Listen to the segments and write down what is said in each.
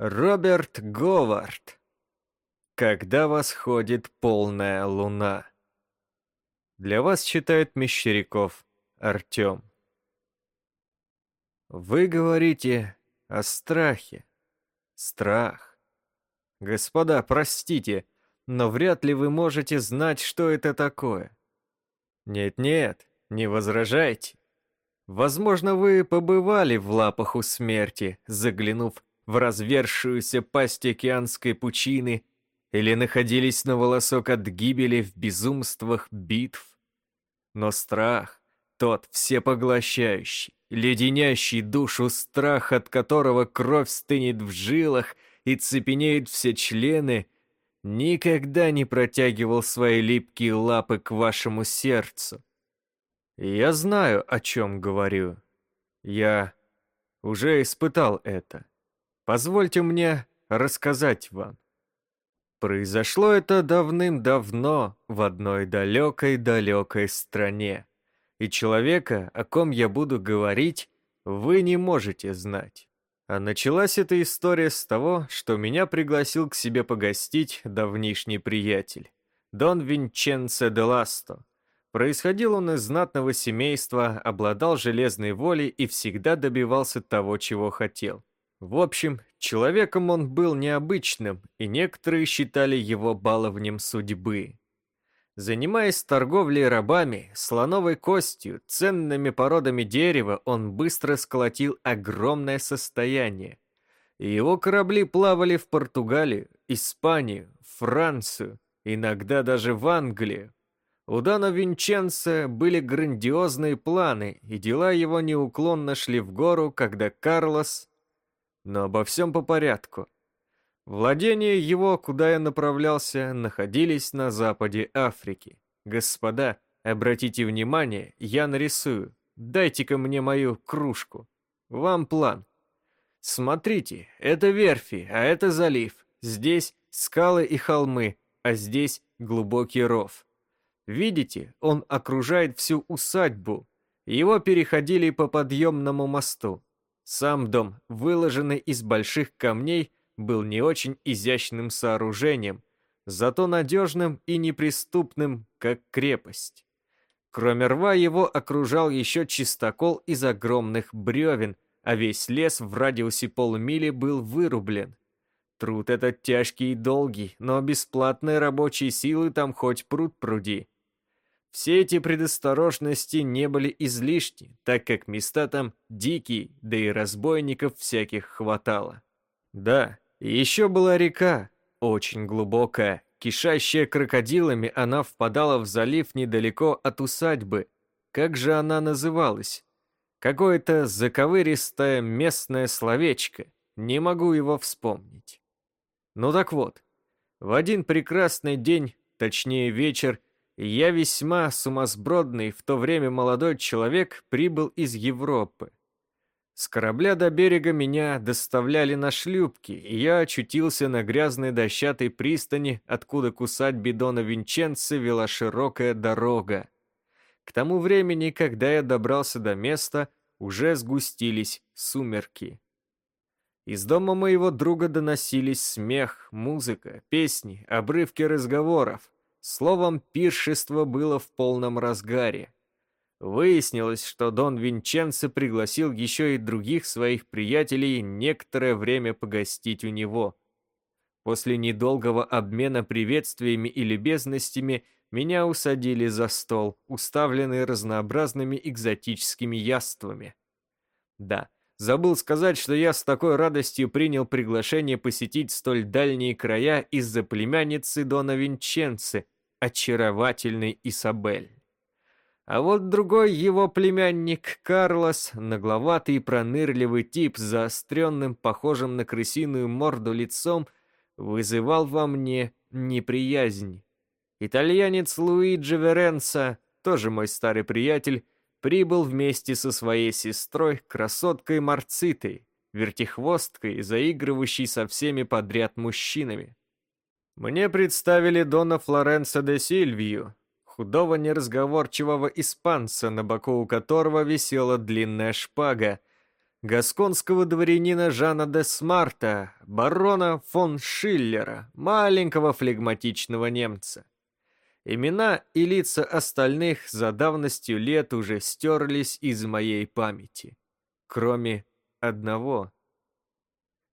Роберт Говард. Когда восходит полная луна. Для вас читает Мещеряков Артем. Вы говорите о страхе. Страх. Господа, простите, но вряд ли вы можете знать, что это такое. Нет-нет, не возражайте. Возможно, вы побывали в лапах у смерти, заглянув в развершуюся пасть океанской пучины или находились на волосок от гибели в безумствах битв. Но страх, тот всепоглощающий, леденящий душу страх, от которого кровь стынет в жилах и цепенеют все члены, никогда не протягивал свои липкие лапы к вашему сердцу. Я знаю, о чем говорю. Я уже испытал это. Позвольте мне рассказать вам. Произошло это давным-давно в одной далекой-далекой стране. И человека, о ком я буду говорить, вы не можете знать. А началась эта история с того, что меня пригласил к себе погостить давнишний приятель, Дон Винченцо де Ласто. Происходил он из знатного семейства, обладал железной волей и всегда добивался того, чего хотел. В общем, человеком он был необычным, и некоторые считали его баловнем судьбы. Занимаясь торговлей рабами, слоновой костью, ценными породами дерева, он быстро сколотил огромное состояние. Его корабли плавали в Португалию, Испанию, Францию, иногда даже в Англию. У Дана Винченца были грандиозные планы, и дела его неуклонно шли в гору, когда Карлос но обо всем по порядку. Владения его, куда я направлялся, находились на западе Африки. Господа, обратите внимание, я нарисую. Дайте-ка мне мою кружку. Вам план. Смотрите, это верфи, а это залив. Здесь скалы и холмы, а здесь глубокий ров. Видите, он окружает всю усадьбу. Его переходили по подъемному мосту. Сам дом, выложенный из больших камней, был не очень изящным сооружением, зато надежным и неприступным, как крепость. Кроме рва его окружал еще чистокол из огромных бревен, а весь лес в радиусе полумили был вырублен. Труд этот тяжкий и долгий, но бесплатной рабочей силы там хоть пруд пруди. Все эти предосторожности не были излишни, так как места там дикие, да и разбойников всяких хватало. Да, еще была река, очень глубокая, кишащая крокодилами, она впадала в залив недалеко от усадьбы. Как же она называлась? Какое-то заковыристое местное словечко, не могу его вспомнить. Ну так вот, в один прекрасный день, точнее вечер, я весьма сумасбродный в то время молодой человек прибыл из Европы. С корабля до берега меня доставляли на шлюпки, и я очутился на грязной дощатой пристани, откуда к усадьбе Дона Винченцо вела широкая дорога. К тому времени, когда я добрался до места, уже сгустились сумерки. Из дома моего друга доносились смех, музыка, песни, обрывки разговоров. Словом, пиршество было в полном разгаре. Выяснилось, что Дон Винченцо пригласил еще и других своих приятелей некоторое время погостить у него. После недолгого обмена приветствиями и любезностями меня усадили за стол, уставленный разнообразными экзотическими яствами. Да, забыл сказать, что я с такой радостью принял приглашение посетить столь дальние края из-за племянницы Дона Винченцы, очаровательной Исабель. А вот другой его племянник Карлос, нагловатый и пронырливый тип с заостренным, похожим на крысиную морду лицом, вызывал во мне неприязнь. Итальянец Луиджи Веренца, тоже мой старый приятель, прибыл вместе со своей сестрой, красоткой Марцитой, вертихвосткой, заигрывающей со всеми подряд мужчинами. Мне представили Дона Флоренса де Сильвию, худого неразговорчивого испанца, на боку у которого висела длинная шпага, гасконского дворянина Жана де Смарта, барона фон Шиллера, маленького флегматичного немца. Имена и лица остальных за давностью лет уже стерлись из моей памяти. Кроме одного.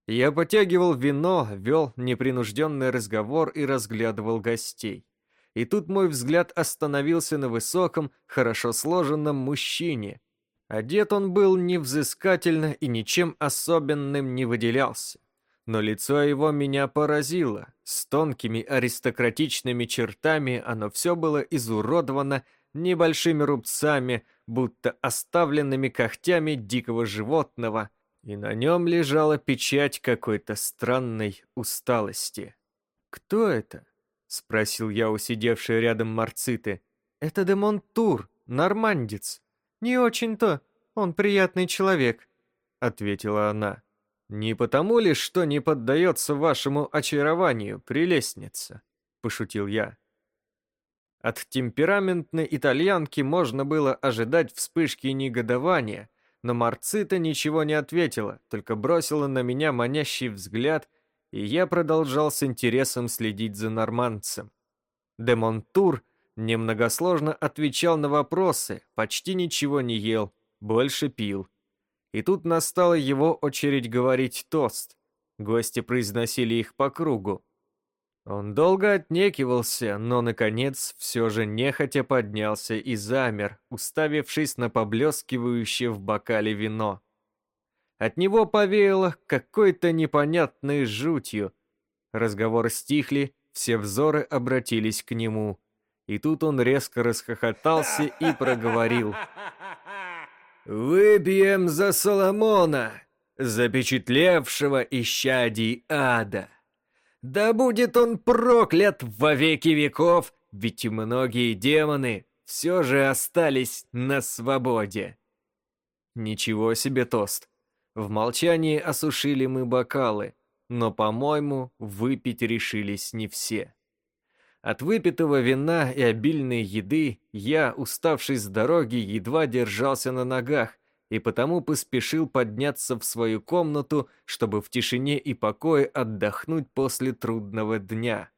Я потягивал вино, вел непринужденный разговор и разглядывал гостей. И тут мой взгляд остановился на высоком, хорошо сложенном мужчине. Одет он был невзыскательно и ничем особенным не выделялся но лицо его меня поразило. С тонкими аристократичными чертами оно все было изуродовано небольшими рубцами, будто оставленными когтями дикого животного, и на нем лежала печать какой-то странной усталости. «Кто это?» — спросил я у сидевшей рядом Марциты. «Это Демон Тур, нормандец. Не очень-то, он приятный человек», — ответила она. «Не потому ли, что не поддается вашему очарованию, прелестница?» – пошутил я. От темпераментной итальянки можно было ожидать вспышки негодования, но Марцита ничего не ответила, только бросила на меня манящий взгляд, и я продолжал с интересом следить за нормандцем. Демонтур немногосложно отвечал на вопросы, почти ничего не ел, больше пил. И тут настала его очередь говорить тост. Гости произносили их по кругу. Он долго отнекивался, но, наконец, все же нехотя поднялся и замер, уставившись на поблескивающее в бокале вино. От него повеяло какой-то непонятной жутью. Разговоры стихли, все взоры обратились к нему. И тут он резко расхохотался и проговорил. «Выпьем за Соломона, запечатлевшего исчадий ада. Да будет он проклят во веки веков, ведь многие демоны все же остались на свободе». Ничего себе тост. В молчании осушили мы бокалы, но, по-моему, выпить решились не все. От выпитого вина и обильной еды я, уставший с дороги, едва держался на ногах и потому поспешил подняться в свою комнату, чтобы в тишине и покое отдохнуть после трудного дня.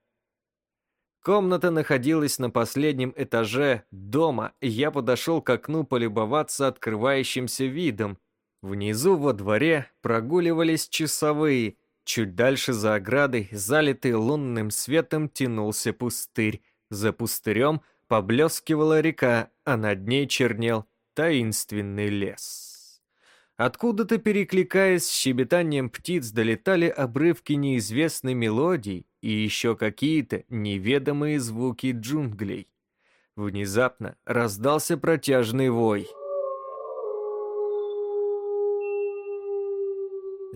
Комната находилась на последнем этаже дома, и я подошел к окну полюбоваться открывающимся видом. Внизу во дворе прогуливались часовые – Чуть дальше за оградой, залитый лунным светом, тянулся пустырь. За пустырем поблескивала река, а над ней чернел таинственный лес. Откуда-то, перекликаясь с щебетанием птиц, долетали обрывки неизвестной мелодии и еще какие-то неведомые звуки джунглей. Внезапно раздался протяжный вой —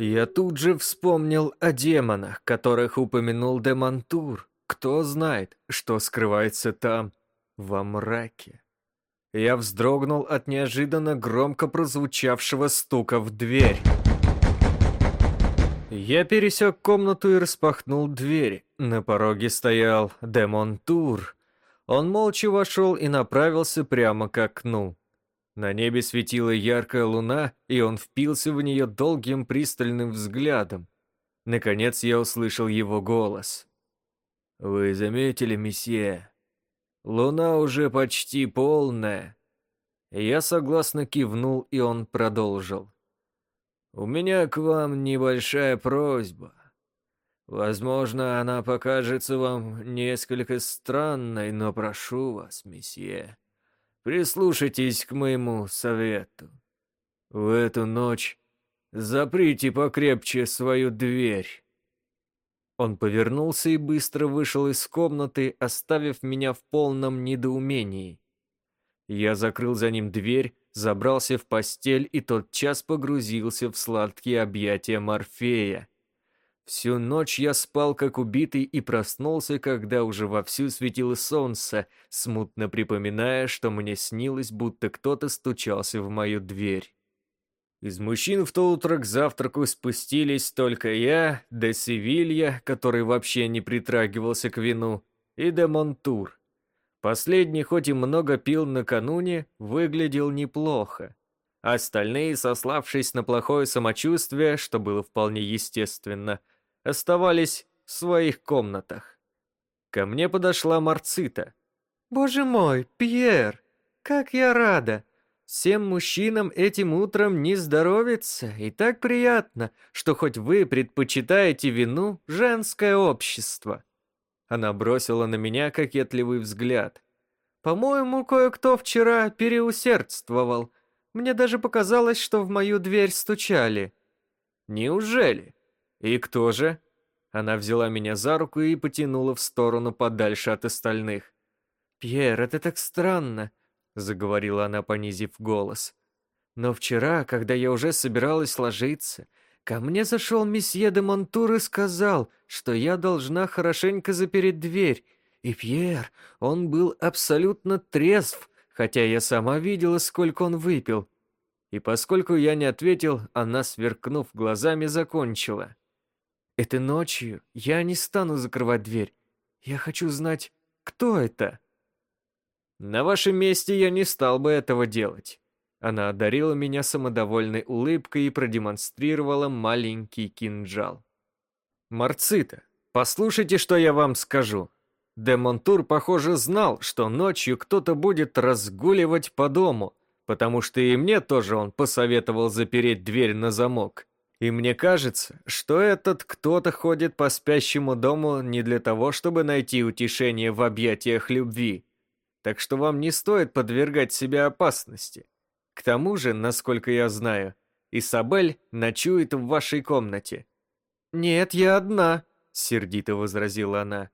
Я тут же вспомнил о демонах, которых упомянул Демонтур. Кто знает, что скрывается там, во мраке. Я вздрогнул от неожиданно громко прозвучавшего стука в дверь. Я пересек комнату и распахнул дверь. На пороге стоял Демонтур. Он молча вошел и направился прямо к окну. На небе светила яркая луна, и он впился в нее долгим пристальным взглядом. Наконец я услышал его голос. «Вы заметили, месье? Луна уже почти полная». Я согласно кивнул, и он продолжил. «У меня к вам небольшая просьба. Возможно, она покажется вам несколько странной, но прошу вас, месье, Прислушайтесь к моему совету. В эту ночь заприте покрепче свою дверь». Он повернулся и быстро вышел из комнаты, оставив меня в полном недоумении. Я закрыл за ним дверь, забрался в постель и тотчас погрузился в сладкие объятия Морфея. Всю ночь я спал как убитый и проснулся, когда уже вовсю светило солнце, смутно припоминая, что мне снилось, будто кто-то стучался в мою дверь. Из мужчин в то утро к завтраку спустились только я, де Севилья, который вообще не притрагивался к вину, и де Монтур. Последний, хоть и много пил накануне, выглядел неплохо. Остальные, сославшись на плохое самочувствие, что было вполне естественно, оставались в своих комнатах. Ко мне подошла Марцита. «Боже мой, Пьер, как я рада! Всем мужчинам этим утром не здоровится, и так приятно, что хоть вы предпочитаете вину женское общество». Она бросила на меня кокетливый взгляд. «По-моему, кое-кто вчера переусердствовал. Мне даже показалось, что в мою дверь стучали». «Неужели? И кто же?» Она взяла меня за руку и потянула в сторону подальше от остальных. «Пьер, это так странно. — заговорила она, понизив голос. «Но вчера, когда я уже собиралась ложиться, ко мне зашел месье де Монтур и сказал, что я должна хорошенько запереть дверь. И Пьер, он был абсолютно трезв, хотя я сама видела, сколько он выпил. И поскольку я не ответил, она, сверкнув глазами, закончила. «Этой ночью я не стану закрывать дверь. Я хочу знать, кто это?» На вашем месте я не стал бы этого делать. Она одарила меня самодовольной улыбкой и продемонстрировала маленький кинжал. Марцита, послушайте, что я вам скажу. Демонтур, похоже, знал, что ночью кто-то будет разгуливать по дому, потому что и мне тоже он посоветовал запереть дверь на замок. И мне кажется, что этот кто-то ходит по спящему дому не для того, чтобы найти утешение в объятиях любви, так что вам не стоит подвергать себя опасности. К тому же, насколько я знаю, Исабель ночует в вашей комнате». «Нет, я одна», — сердито возразила она.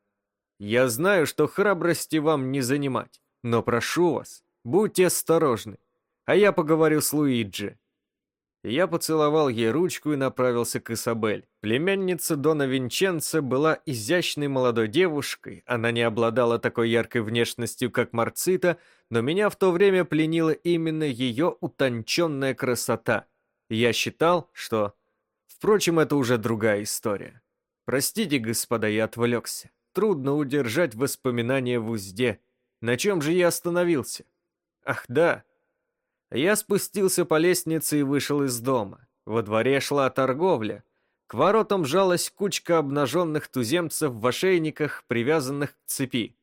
«Я знаю, что храбрости вам не занимать, но прошу вас, будьте осторожны, а я поговорю с Луиджи». Я поцеловал ей ручку и направился к Исабель. Племянница Дона Винченца была изящной молодой девушкой, она не обладала такой яркой внешностью, как Марцита, но меня в то время пленила именно ее утонченная красота. Я считал, что... Впрочем, это уже другая история. Простите, господа, я отвлекся. Трудно удержать воспоминания в узде. На чем же я остановился? Ах да, я спустился по лестнице и вышел из дома. Во дворе шла торговля. К воротам жалась кучка обнаженных туземцев в ошейниках, привязанных к цепи.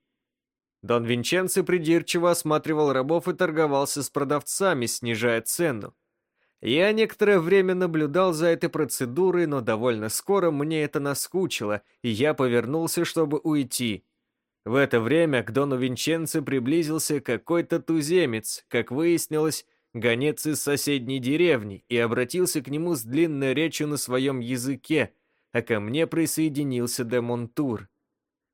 Дон Винченцо придирчиво осматривал рабов и торговался с продавцами, снижая цену. Я некоторое время наблюдал за этой процедурой, но довольно скоро мне это наскучило, и я повернулся, чтобы уйти. В это время к Дону Винченцо приблизился какой-то туземец, как выяснилось, гонец из соседней деревни, и обратился к нему с длинной речью на своем языке, а ко мне присоединился де Монтур.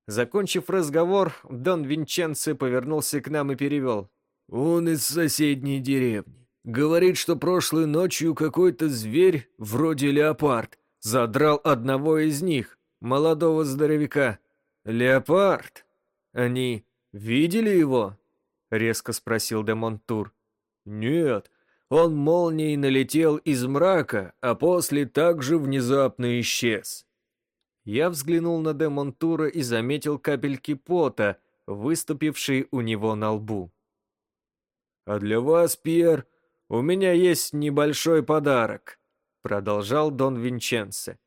Закончив разговор, Дон Винченцо повернулся к нам и перевел. «Он из соседней деревни. Говорит, что прошлой ночью какой-то зверь, вроде леопард, задрал одного из них, молодого здоровяка. Леопард? Они видели его?» — резко спросил де Монтур. Нет, он молнией налетел из мрака, а после также внезапно исчез. Я взглянул на Демонтура и заметил капельки пота, выступившие у него на лбу. «А для вас, Пьер, у меня есть небольшой подарок», продолжал Дон Винченце.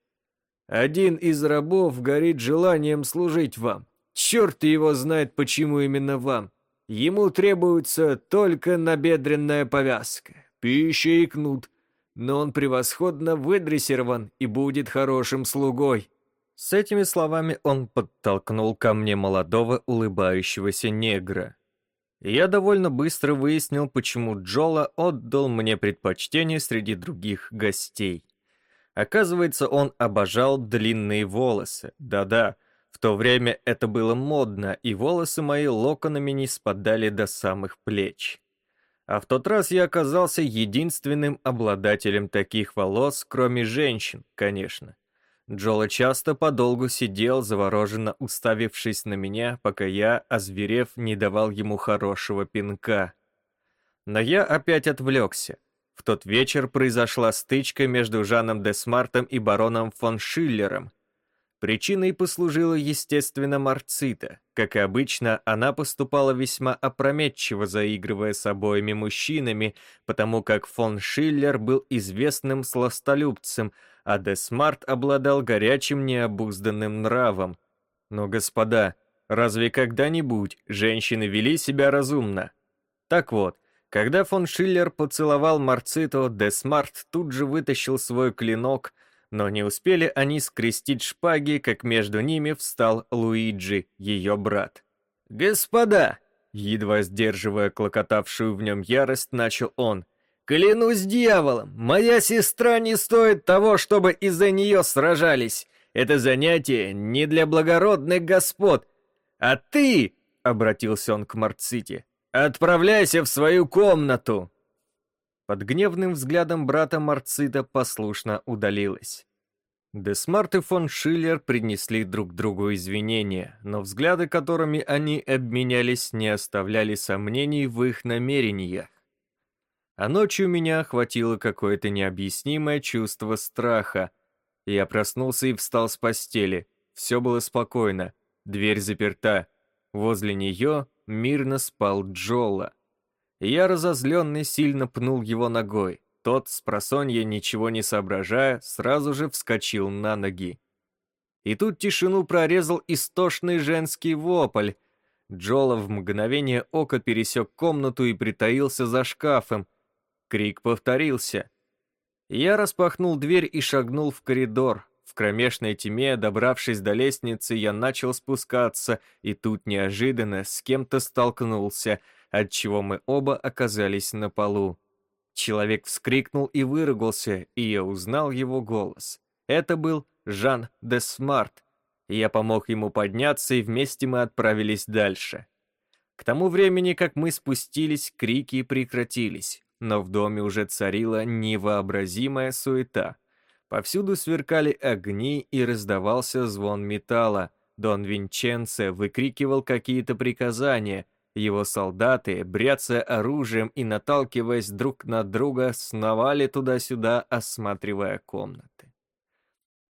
«Один из рабов горит желанием служить вам. Черт его знает, почему именно вам. Ему требуется только набедренная повязка, пища и кнут, но он превосходно выдрессирован и будет хорошим слугой». С этими словами он подтолкнул ко мне молодого улыбающегося негра. Я довольно быстро выяснил, почему Джола отдал мне предпочтение среди других гостей. Оказывается, он обожал длинные волосы. Да-да, в то время это было модно, и волосы мои локонами не спадали до самых плеч. А в тот раз я оказался единственным обладателем таких волос, кроме женщин, конечно. Джола часто подолгу сидел, завороженно уставившись на меня, пока я, озверев, не давал ему хорошего пинка. Но я опять отвлекся. В тот вечер произошла стычка между Жаном де Смартом и бароном фон Шиллером, Причиной послужила, естественно, Марцита. Как и обычно, она поступала весьма опрометчиво, заигрывая с обоими мужчинами, потому как фон Шиллер был известным сластолюбцем, а Десмарт обладал горячим необузданным нравом. Но, господа, разве когда-нибудь женщины вели себя разумно? Так вот, когда фон Шиллер поцеловал Марциту, Десмарт тут же вытащил свой клинок, но не успели они скрестить шпаги, как между ними встал Луиджи, ее брат. «Господа!» Едва сдерживая клокотавшую в нем ярость, начал он. «Клянусь дьяволом, моя сестра не стоит того, чтобы из-за нее сражались. Это занятие не для благородных господ. А ты, — обратился он к Марците, — отправляйся в свою комнату!» Под гневным взглядом брата Марцита послушно удалилась. Десмарт и фон Шиллер принесли друг другу извинения, но взгляды, которыми они обменялись, не оставляли сомнений в их намерениях. А ночью меня охватило какое-то необъяснимое чувство страха. Я проснулся и встал с постели. Все было спокойно. Дверь заперта. Возле нее мирно спал Джола. Я, разозленный, сильно пнул его ногой. Тот, с просонья ничего не соображая, сразу же вскочил на ноги. И тут тишину прорезал истошный женский вопль. Джола в мгновение ока пересек комнату и притаился за шкафом. Крик повторился. Я распахнул дверь и шагнул в коридор. В кромешной тьме, добравшись до лестницы, я начал спускаться, и тут неожиданно с кем-то столкнулся — отчего мы оба оказались на полу. Человек вскрикнул и выругался, и я узнал его голос. Это был Жан де Смарт. Я помог ему подняться, и вместе мы отправились дальше. К тому времени, как мы спустились, крики прекратились, но в доме уже царила невообразимая суета. Повсюду сверкали огни и раздавался звон металла. Дон Винченце выкрикивал какие-то приказания, его солдаты, бряцая оружием и наталкиваясь друг на друга, сновали туда-сюда, осматривая комнаты.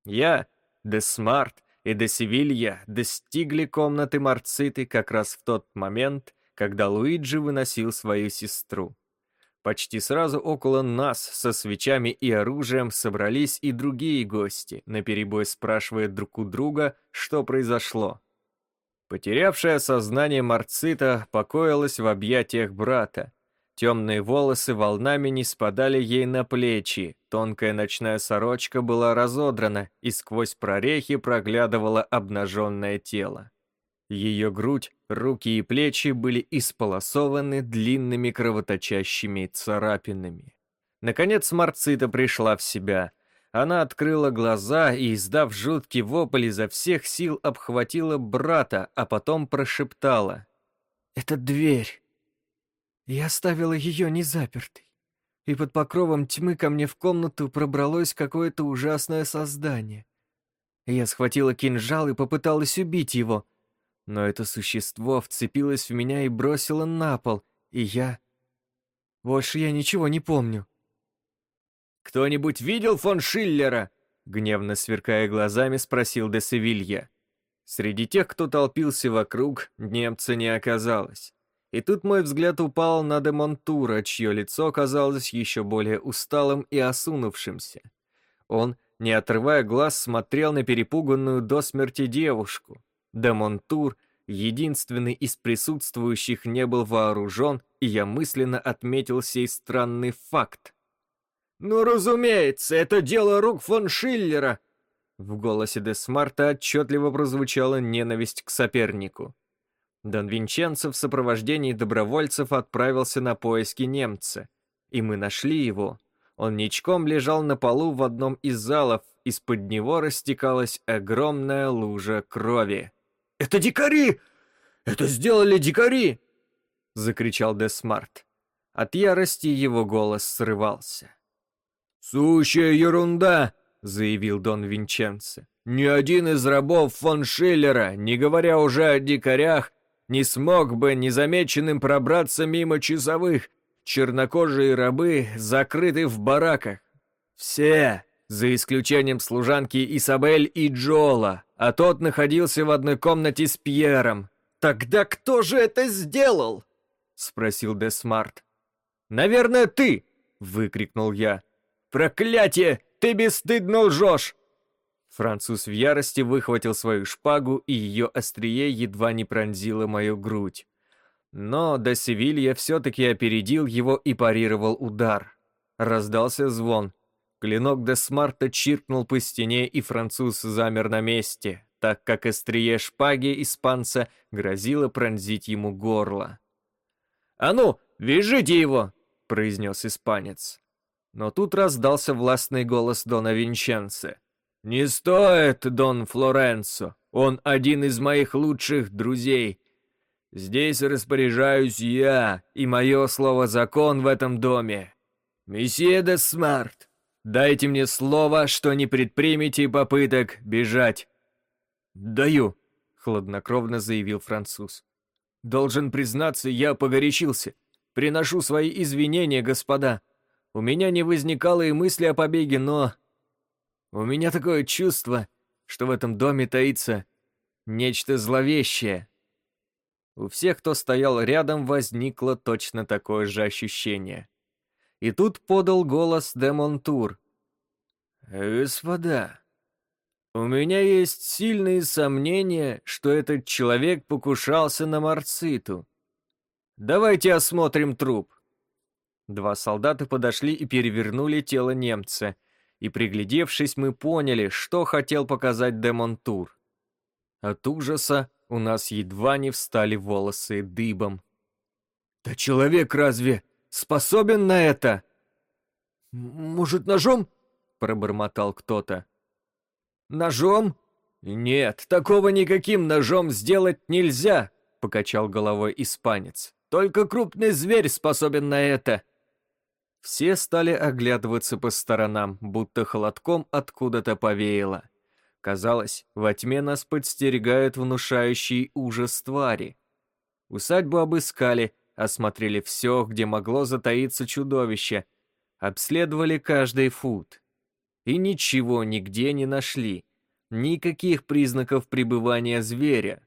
Я, де Смарт и де Севилья достигли комнаты Марциты как раз в тот момент, когда Луиджи выносил свою сестру. Почти сразу около нас со свечами и оружием собрались и другие гости, наперебой спрашивая друг у друга, что произошло. Потерявшая сознание Марцита покоилась в объятиях брата. Темные волосы волнами ниспадали ей на плечи, тонкая ночная сорочка была разодрана, и сквозь прорехи проглядывало обнаженное тело. Ее грудь, руки и плечи были исполосованы длинными кровоточащими царапинами. Наконец Марцита пришла в себя — она открыла глаза и, издав жуткий вопль, изо всех сил обхватила брата, а потом прошептала. «Это дверь. Я оставила ее незапертой, и под покровом тьмы ко мне в комнату пробралось какое-то ужасное создание. Я схватила кинжал и попыталась убить его, но это существо вцепилось в меня и бросило на пол, и я... Больше я ничего не помню. «Кто-нибудь видел фон Шиллера?» Гневно сверкая глазами, спросил де Севилья. Среди тех, кто толпился вокруг, немца не оказалось. И тут мой взгляд упал на де Монтура, чье лицо казалось еще более усталым и осунувшимся. Он, не отрывая глаз, смотрел на перепуганную до смерти девушку. Де Монтур, единственный из присутствующих, не был вооружен, и я мысленно отметил сей странный факт. «Ну, разумеется, это дело рук фон Шиллера!» В голосе Десмарта отчетливо прозвучала ненависть к сопернику. Дон Винченцо в сопровождении добровольцев отправился на поиски немца, и мы нашли его. Он ничком лежал на полу в одном из залов, из-под него растекалась огромная лужа крови. «Это дикари! Это сделали дикари!» — закричал Десмарт. От ярости его голос срывался. «Сущая ерунда!» — заявил Дон Винченцо. «Ни один из рабов фон Шиллера, не говоря уже о дикарях, не смог бы незамеченным пробраться мимо часовых. Чернокожие рабы закрыты в бараках. Все, за исключением служанки Исабель и Джола, а тот находился в одной комнате с Пьером. «Тогда кто же это сделал?» — спросил Десмарт. «Наверное, ты!» — выкрикнул я. «Проклятие! Ты бесстыдно лжешь!» Француз в ярости выхватил свою шпагу, и ее острие едва не пронзило мою грудь. Но до Севилья все-таки опередил его и парировал удар. Раздался звон. Клинок Десмарта чиркнул по стене, и француз замер на месте, так как острие шпаги испанца грозило пронзить ему горло. «А ну, вяжите его!» — произнес испанец. Но тут раздался властный голос Дона Винченце. «Не стоит, Дон Флоренцо, он один из моих лучших друзей. Здесь распоряжаюсь я, и мое слово закон в этом доме. Месье де Смарт, дайте мне слово, что не предпримете попыток бежать». «Даю», — хладнокровно заявил француз. «Должен признаться, я погорячился. Приношу свои извинения, господа. У меня не возникало и мысли о побеге, но у меня такое чувство, что в этом доме таится нечто зловещее. У всех, кто стоял рядом, возникло точно такое же ощущение. И тут подал голос Демонтур. «Господа, у меня есть сильные сомнения, что этот человек покушался на Марциту. Давайте осмотрим труп». Два солдата подошли и перевернули тело немца — и приглядевшись, мы поняли, что хотел показать Демонтур. От ужаса у нас едва не встали волосы дыбом. «Да человек разве способен на это?» «Может, ножом?» — пробормотал кто-то. «Ножом? Нет, такого никаким ножом сделать нельзя!» — покачал головой испанец. «Только крупный зверь способен на это!» Все стали оглядываться по сторонам, будто холодком откуда-то повеяло. Казалось, во тьме нас подстерегают внушающий ужас твари. Усадьбу обыскали, осмотрели все, где могло затаиться чудовище, обследовали каждый фут. И ничего нигде не нашли, никаких признаков пребывания зверя.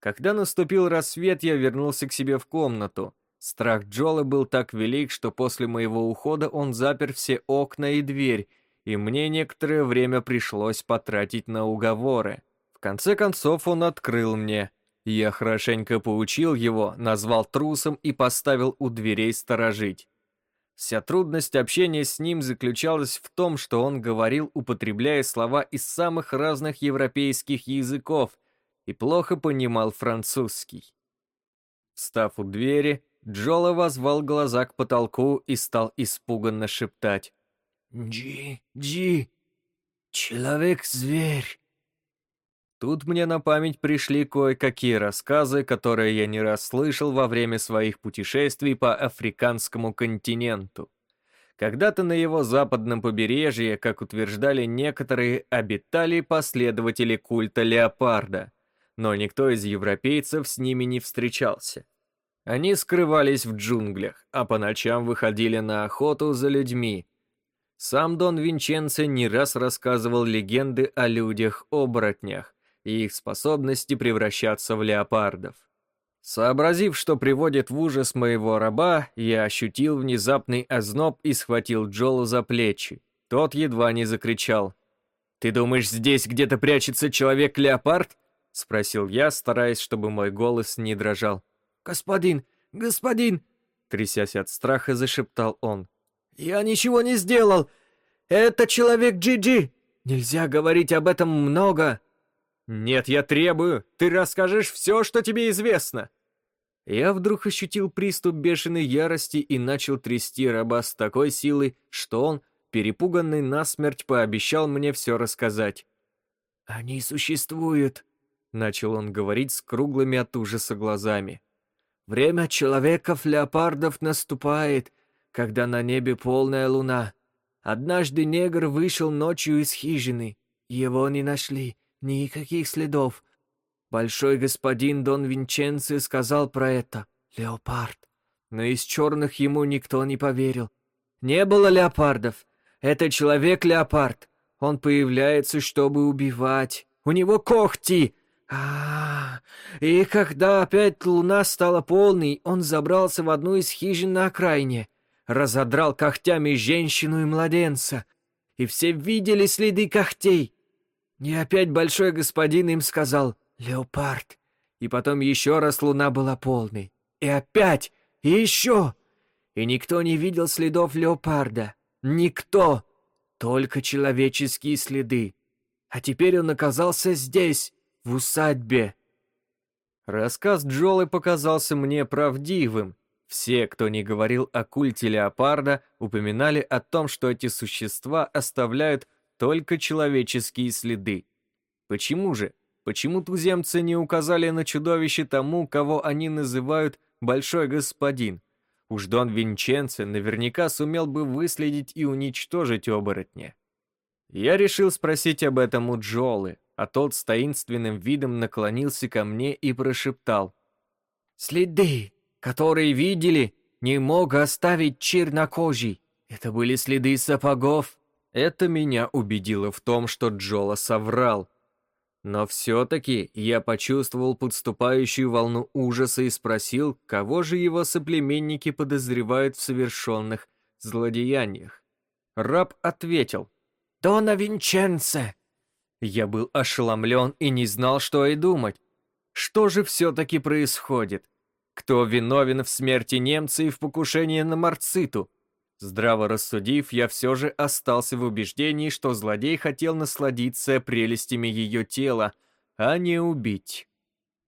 Когда наступил рассвет, я вернулся к себе в комнату. Страх Джола был так велик, что после моего ухода он запер все окна и дверь, и мне некоторое время пришлось потратить на уговоры. В конце концов он открыл мне. Я хорошенько поучил его, назвал трусом и поставил у дверей сторожить. Вся трудность общения с ним заключалась в том, что он говорил, употребляя слова из самых разных европейских языков, и плохо понимал французский. Встав у двери, Джола возвал глаза к потолку и стал испуганно шептать. «Джи, Джи, человек-зверь». Тут мне на память пришли кое-какие рассказы, которые я не раз слышал во время своих путешествий по африканскому континенту. Когда-то на его западном побережье, как утверждали некоторые, обитали последователи культа леопарда, но никто из европейцев с ними не встречался. Они скрывались в джунглях, а по ночам выходили на охоту за людьми. Сам Дон Винченцо не раз рассказывал легенды о людях-оборотнях и их способности превращаться в леопардов. Сообразив, что приводит в ужас моего раба, я ощутил внезапный озноб и схватил Джолу за плечи. Тот едва не закричал. «Ты думаешь, здесь где-то прячется человек-леопард?» — спросил я, стараясь, чтобы мой голос не дрожал. «Господин! Господин!» Трясясь от страха, зашептал он. «Я ничего не сделал! Это человек Джи-Джи! Нельзя говорить об этом много!» «Нет, я требую! Ты расскажешь все, что тебе известно!» Я вдруг ощутил приступ бешеной ярости и начал трясти раба с такой силой, что он, перепуганный насмерть, пообещал мне все рассказать. «Они существуют», — начал он говорить с круглыми от ужаса глазами. Время человеков-леопардов наступает, когда на небе полная луна. Однажды негр вышел ночью из хижины. Его не нашли, никаких следов. Большой господин Дон Винченци сказал про это. Леопард. Но из черных ему никто не поверил. Не было леопардов. Это человек-леопард. Он появляется, чтобы убивать. У него когти. А, И когда опять луна стала полной, он забрался в одну из хижин на окраине, разодрал когтями женщину и младенца. И все видели следы когтей. И опять большой господин им сказал «Леопард». И потом еще раз луна была полной. И опять, и еще. И никто не видел следов леопарда. Никто. Только человеческие следы. А теперь он оказался здесь, в усадьбе. Рассказ Джолы показался мне правдивым. Все, кто не говорил о культе леопарда, упоминали о том, что эти существа оставляют только человеческие следы. Почему же? Почему туземцы не указали на чудовище тому, кого они называют «большой господин»? Уж Дон Винченцо наверняка сумел бы выследить и уничтожить оборотня. Я решил спросить об этом у Джолы, а тот с таинственным видом наклонился ко мне и прошептал. «Следы, которые видели, не мог оставить чернокожий. Это были следы сапогов». Это меня убедило в том, что Джола соврал. Но все-таки я почувствовал подступающую волну ужаса и спросил, кого же его соплеменники подозревают в совершенных злодеяниях. Раб ответил. «Дона Винченце!» Я был ошеломлен и не знал, что и думать. Что же все-таки происходит? Кто виновен в смерти немца и в покушении на Марциту? Здраво рассудив, я все же остался в убеждении, что злодей хотел насладиться прелестями ее тела, а не убить.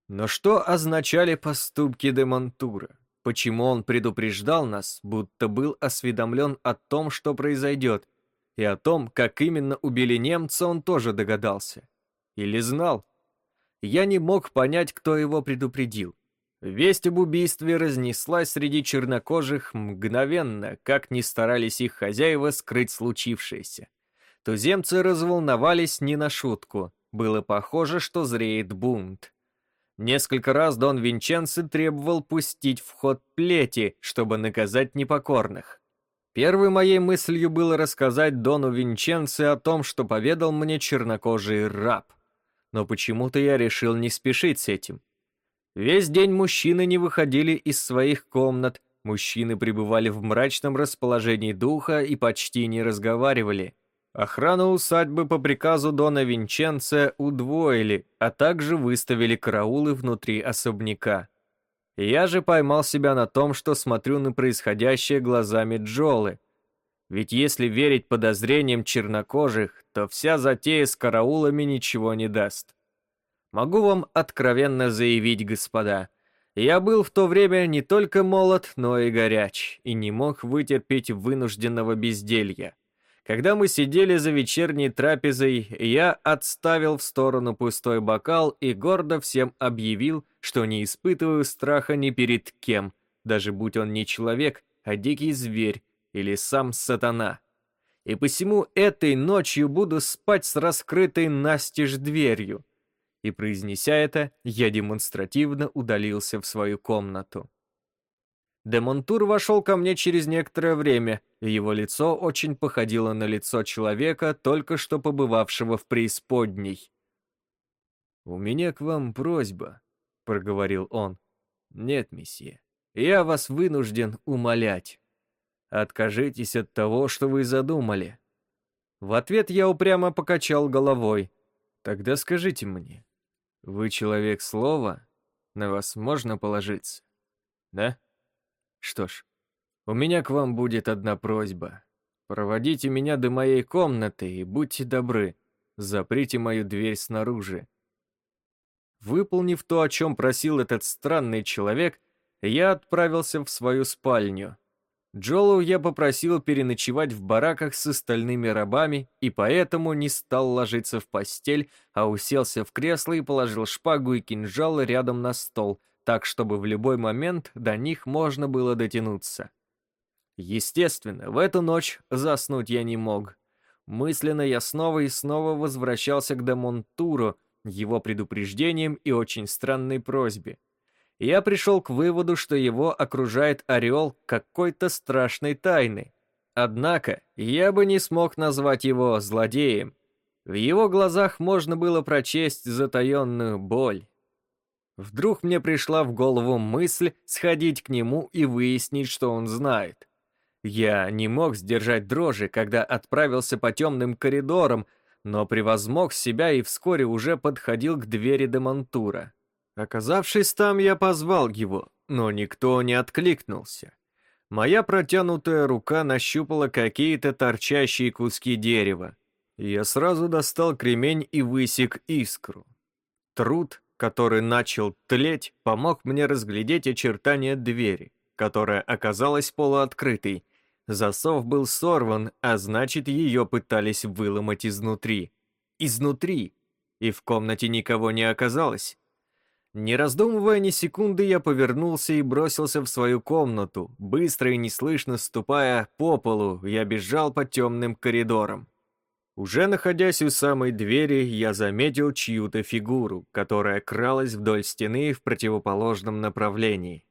Но что означали поступки Демонтура? Почему он предупреждал нас, будто был осведомлен о том, что произойдет, и о том, как именно убили немца, он тоже догадался. Или знал. Я не мог понять, кто его предупредил. Весть об убийстве разнеслась среди чернокожих мгновенно, как ни старались их хозяева скрыть случившееся. Туземцы разволновались не на шутку. Было похоже, что зреет бунт. Несколько раз Дон Винченцо требовал пустить в ход плети, чтобы наказать непокорных. Первой моей мыслью было рассказать Дону Винченце о том, что поведал мне чернокожий раб. Но почему-то я решил не спешить с этим. Весь день мужчины не выходили из своих комнат, мужчины пребывали в мрачном расположении духа и почти не разговаривали. Охрану усадьбы по приказу Дона Винченце удвоили, а также выставили караулы внутри особняка. Я же поймал себя на том, что смотрю на происходящее глазами Джолы. Ведь если верить подозрениям чернокожих, то вся затея с караулами ничего не даст. Могу вам откровенно заявить, господа, я был в то время не только молод, но и горяч, и не мог вытерпеть вынужденного безделья. Когда мы сидели за вечерней трапезой, я отставил в сторону пустой бокал и гордо всем объявил, что не испытываю страха ни перед кем, даже будь он не человек, а дикий зверь или сам сатана. И посему этой ночью буду спать с раскрытой настежь дверью. И произнеся это, я демонстративно удалился в свою комнату. Демонтур вошел ко мне через некоторое время, и его лицо очень походило на лицо человека, только что побывавшего в преисподней. «У меня к вам просьба», — проговорил он. «Нет, месье, я вас вынужден умолять. Откажитесь от того, что вы задумали». В ответ я упрямо покачал головой. «Тогда скажите мне, вы человек слова? На вас можно положиться? Да?» Что ж, у меня к вам будет одна просьба. Проводите меня до моей комнаты и будьте добры, заприте мою дверь снаружи. Выполнив то, о чем просил этот странный человек, я отправился в свою спальню. Джолу я попросил переночевать в бараках с остальными рабами, и поэтому не стал ложиться в постель, а уселся в кресло и положил шпагу и кинжал рядом на стол, так чтобы в любой момент до них можно было дотянуться. Естественно, в эту ночь заснуть я не мог. Мысленно я снова и снова возвращался к Демонтуру, его предупреждениям и очень странной просьбе. Я пришел к выводу, что его окружает ореол какой-то страшной тайны. Однако я бы не смог назвать его злодеем. В его глазах можно было прочесть затаенную боль. Вдруг мне пришла в голову мысль сходить к нему и выяснить, что он знает. Я не мог сдержать дрожи, когда отправился по темным коридорам, но превозмог себя и вскоре уже подходил к двери Демонтура. Оказавшись там, я позвал его, но никто не откликнулся. Моя протянутая рука нащупала какие-то торчащие куски дерева. Я сразу достал кремень и высек искру. Труд, который начал тлеть, помог мне разглядеть очертания двери, которая оказалась полуоткрытой. Засов был сорван, а значит, ее пытались выломать изнутри. Изнутри! И в комнате никого не оказалось. Не раздумывая ни секунды, я повернулся и бросился в свою комнату. Быстро и неслышно ступая по полу, я бежал по темным коридорам. Уже находясь у самой двери, я заметил чью-то фигуру, которая кралась вдоль стены в противоположном направлении.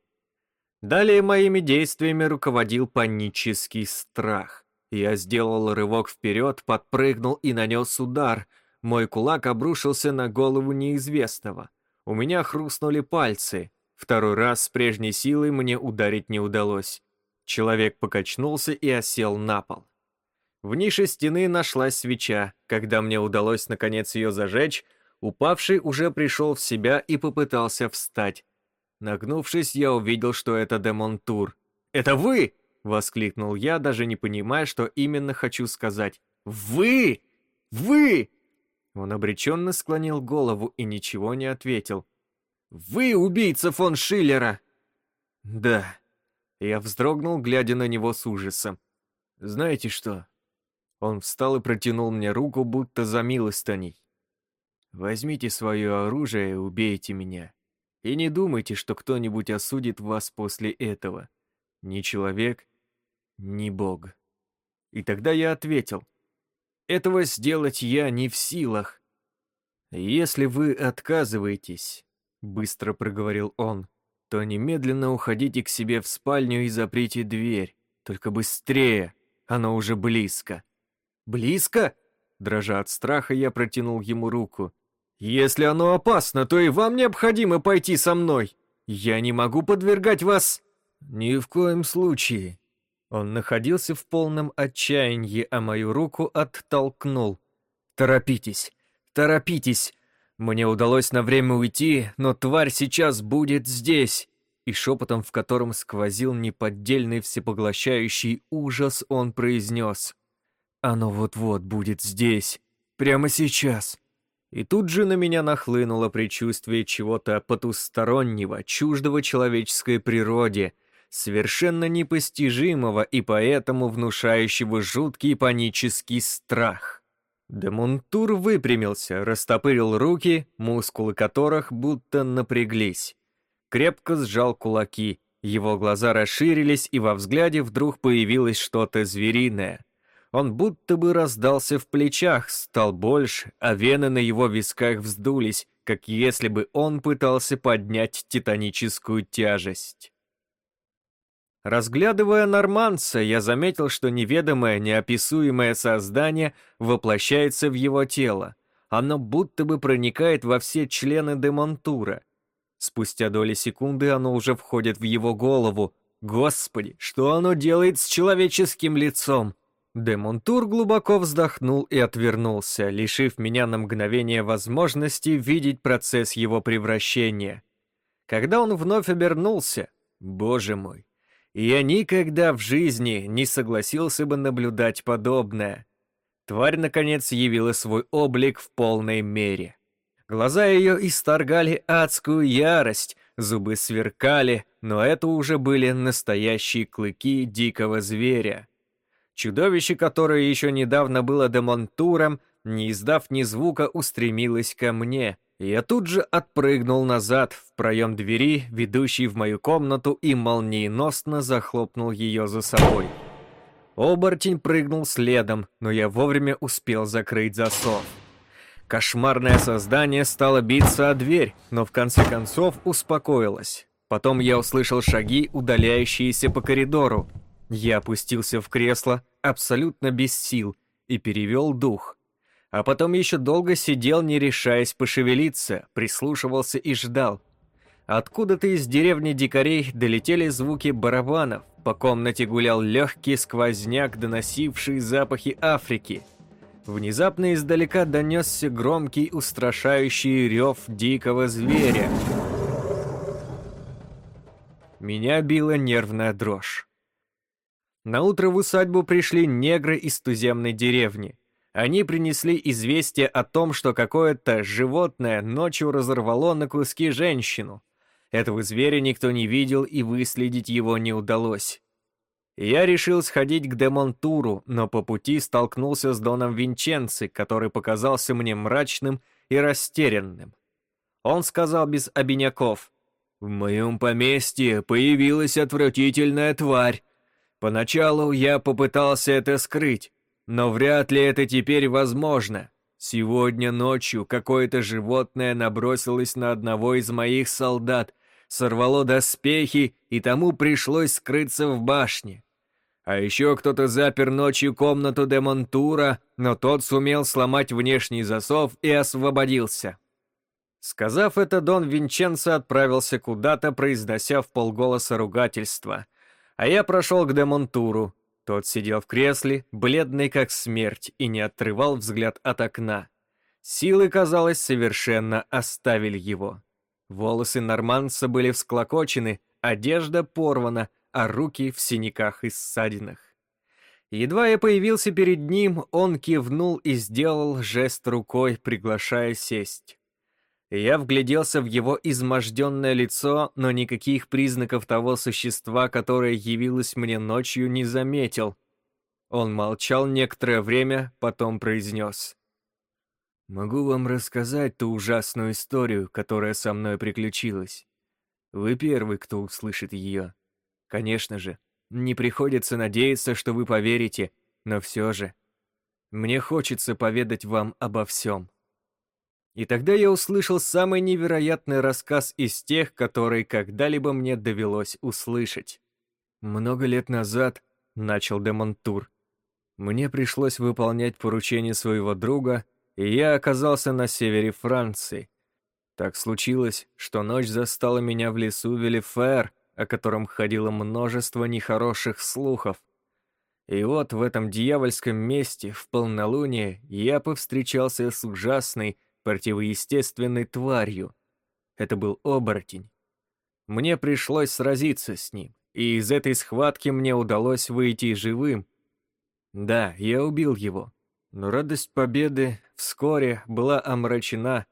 Далее моими действиями руководил панический страх. Я сделал рывок вперед, подпрыгнул и нанес удар. Мой кулак обрушился на голову неизвестного. У меня хрустнули пальцы. Второй раз с прежней силой мне ударить не удалось. Человек покачнулся и осел на пол. В нише стены нашлась свеча. Когда мне удалось наконец ее зажечь, упавший уже пришел в себя и попытался встать. Нагнувшись, я увидел, что это Демонтур. «Это вы!» — воскликнул я, даже не понимая, что именно хочу сказать. «Вы! Вы!» Он обреченно склонил голову и ничего не ответил. «Вы убийца фон Шиллера!» «Да». Я вздрогнул, глядя на него с ужасом. «Знаете что?» Он встал и протянул мне руку, будто за милостыней. «Возьмите свое оружие и убейте меня. И не думайте, что кто-нибудь осудит вас после этого. Ни человек, ни Бог». И тогда я ответил, этого сделать я не в силах. Если вы отказываетесь, быстро проговорил он, то немедленно уходите к себе в спальню и заприте дверь. Только быстрее, она уже близко. Близко? Дрожа от страха, я протянул ему руку. «Если оно опасно, то и вам необходимо пойти со мной. Я не могу подвергать вас...» «Ни в коем случае», он находился в полном отчаянии, а мою руку оттолкнул. «Торопитесь! Торопитесь! Мне удалось на время уйти, но тварь сейчас будет здесь!» И шепотом, в котором сквозил неподдельный всепоглощающий ужас, он произнес. «Оно вот-вот будет здесь! Прямо сейчас!» И тут же на меня нахлынуло предчувствие чего-то потустороннего, чуждого человеческой природе — совершенно непостижимого и поэтому внушающего жуткий панический страх. Демонтур выпрямился, растопырил руки, мускулы которых будто напряглись. Крепко сжал кулаки, его глаза расширились, и во взгляде вдруг появилось что-то звериное. Он будто бы раздался в плечах, стал больше, а вены на его висках вздулись, как если бы он пытался поднять титаническую тяжесть. Разглядывая норманца, я заметил, что неведомое, неописуемое создание воплощается в его тело. Оно будто бы проникает во все члены демонтура. Спустя доли секунды оно уже входит в его голову. Господи, что оно делает с человеческим лицом? Демонтур глубоко вздохнул и отвернулся, лишив меня на мгновение возможности видеть процесс его превращения. Когда он вновь обернулся, боже мой, я никогда в жизни не согласился бы наблюдать подобное. Тварь, наконец, явила свой облик в полной мере. Глаза ее исторгали адскую ярость, зубы сверкали, но это уже были настоящие клыки дикого зверя. Чудовище, которое еще недавно было демонтуром, не издав ни звука, устремилось ко мне — я тут же отпрыгнул назад в проем двери, ведущий в мою комнату, и молниеносно захлопнул ее за собой. Оборотень прыгнул следом, но я вовремя успел закрыть засов. Кошмарное создание стало биться о дверь, но в конце концов успокоилось. Потом я услышал шаги, удаляющиеся по коридору. Я опустился в кресло, абсолютно без сил, и перевел дух. А потом еще долго сидел, не решаясь пошевелиться, прислушивался и ждал. Откуда-то из деревни дикарей долетели звуки барабанов, по комнате гулял легкий сквозняк, доносивший запахи Африки. Внезапно издалека донесся громкий, устрашающий рев дикого зверя. Меня била нервная дрожь. Наутро в усадьбу пришли негры из туземной деревни. Они принесли известие о том, что какое-то животное ночью разорвало на куски женщину. Этого зверя никто не видел и выследить его не удалось. Я решил сходить к Демонтуру, но по пути столкнулся с Доном Винченци, который показался мне мрачным и растерянным. Он сказал без обиняков, «В моем поместье появилась отвратительная тварь. Поначалу я попытался это скрыть, но вряд ли это теперь возможно. Сегодня ночью какое-то животное набросилось на одного из моих солдат, сорвало доспехи, и тому пришлось скрыться в башне. А еще кто-то запер ночью комнату Демонтура, но тот сумел сломать внешний засов и освободился. Сказав это, Дон Винченцо отправился куда-то, произнося в полголоса ругательства. А я прошел к Демонтуру. Тот сидел в кресле, бледный как смерть, и не отрывал взгляд от окна. Силы, казалось, совершенно оставили его. Волосы норманца были всклокочены, одежда порвана, а руки в синяках и ссадинах. Едва я появился перед ним, он кивнул и сделал жест рукой, приглашая сесть. Я вгляделся в его изможденное лицо, но никаких признаков того существа, которое явилось мне ночью, не заметил. Он молчал некоторое время, потом произнес. Могу вам рассказать ту ужасную историю, которая со мной приключилась. Вы первый, кто услышит ее. Конечно же, не приходится надеяться, что вы поверите, но все же. Мне хочется поведать вам обо всем. И тогда я услышал самый невероятный рассказ из тех, которые когда-либо мне довелось услышать. Много лет назад, начал Демонтур, мне пришлось выполнять поручение своего друга — и я оказался на севере Франции. Так случилось, что ночь застала меня в лесу Велифер, о котором ходило множество нехороших слухов. И вот в этом дьявольском месте, в полнолуние, я повстречался с ужасной, противоестественной тварью. Это был оборотень. Мне пришлось сразиться с ним, и из этой схватки мне удалось выйти живым. Да, я убил его, но радость победы вскоре была омрачена.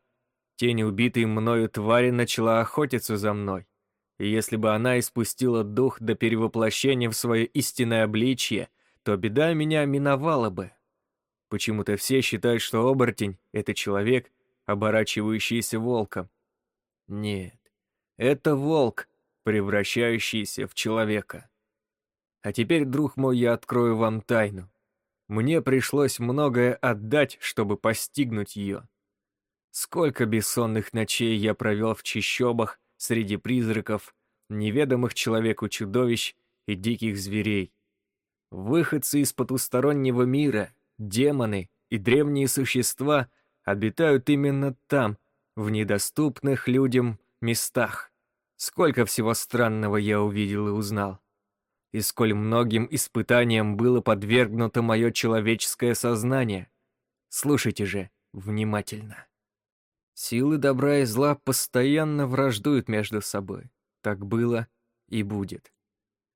Тень убитой мною твари начала охотиться за мной. И если бы она испустила дух до перевоплощения в свое истинное обличье, то беда меня миновала бы. Почему-то все считают, что оборотень — это человек, оборачивающийся волком. Нет, это волк, превращающийся в человека. А теперь, друг мой, я открою вам тайну. Мне пришлось многое отдать, чтобы постигнуть ее. Сколько бессонных ночей я провел в чащобах среди призраков, неведомых человеку чудовищ и диких зверей. Выходцы из потустороннего мира, демоны и древние существа обитают именно там, в недоступных людям местах. Сколько всего странного я увидел и узнал и сколь многим испытаниям было подвергнуто мое человеческое сознание. Слушайте же внимательно. Силы добра и зла постоянно враждуют между собой. Так было и будет.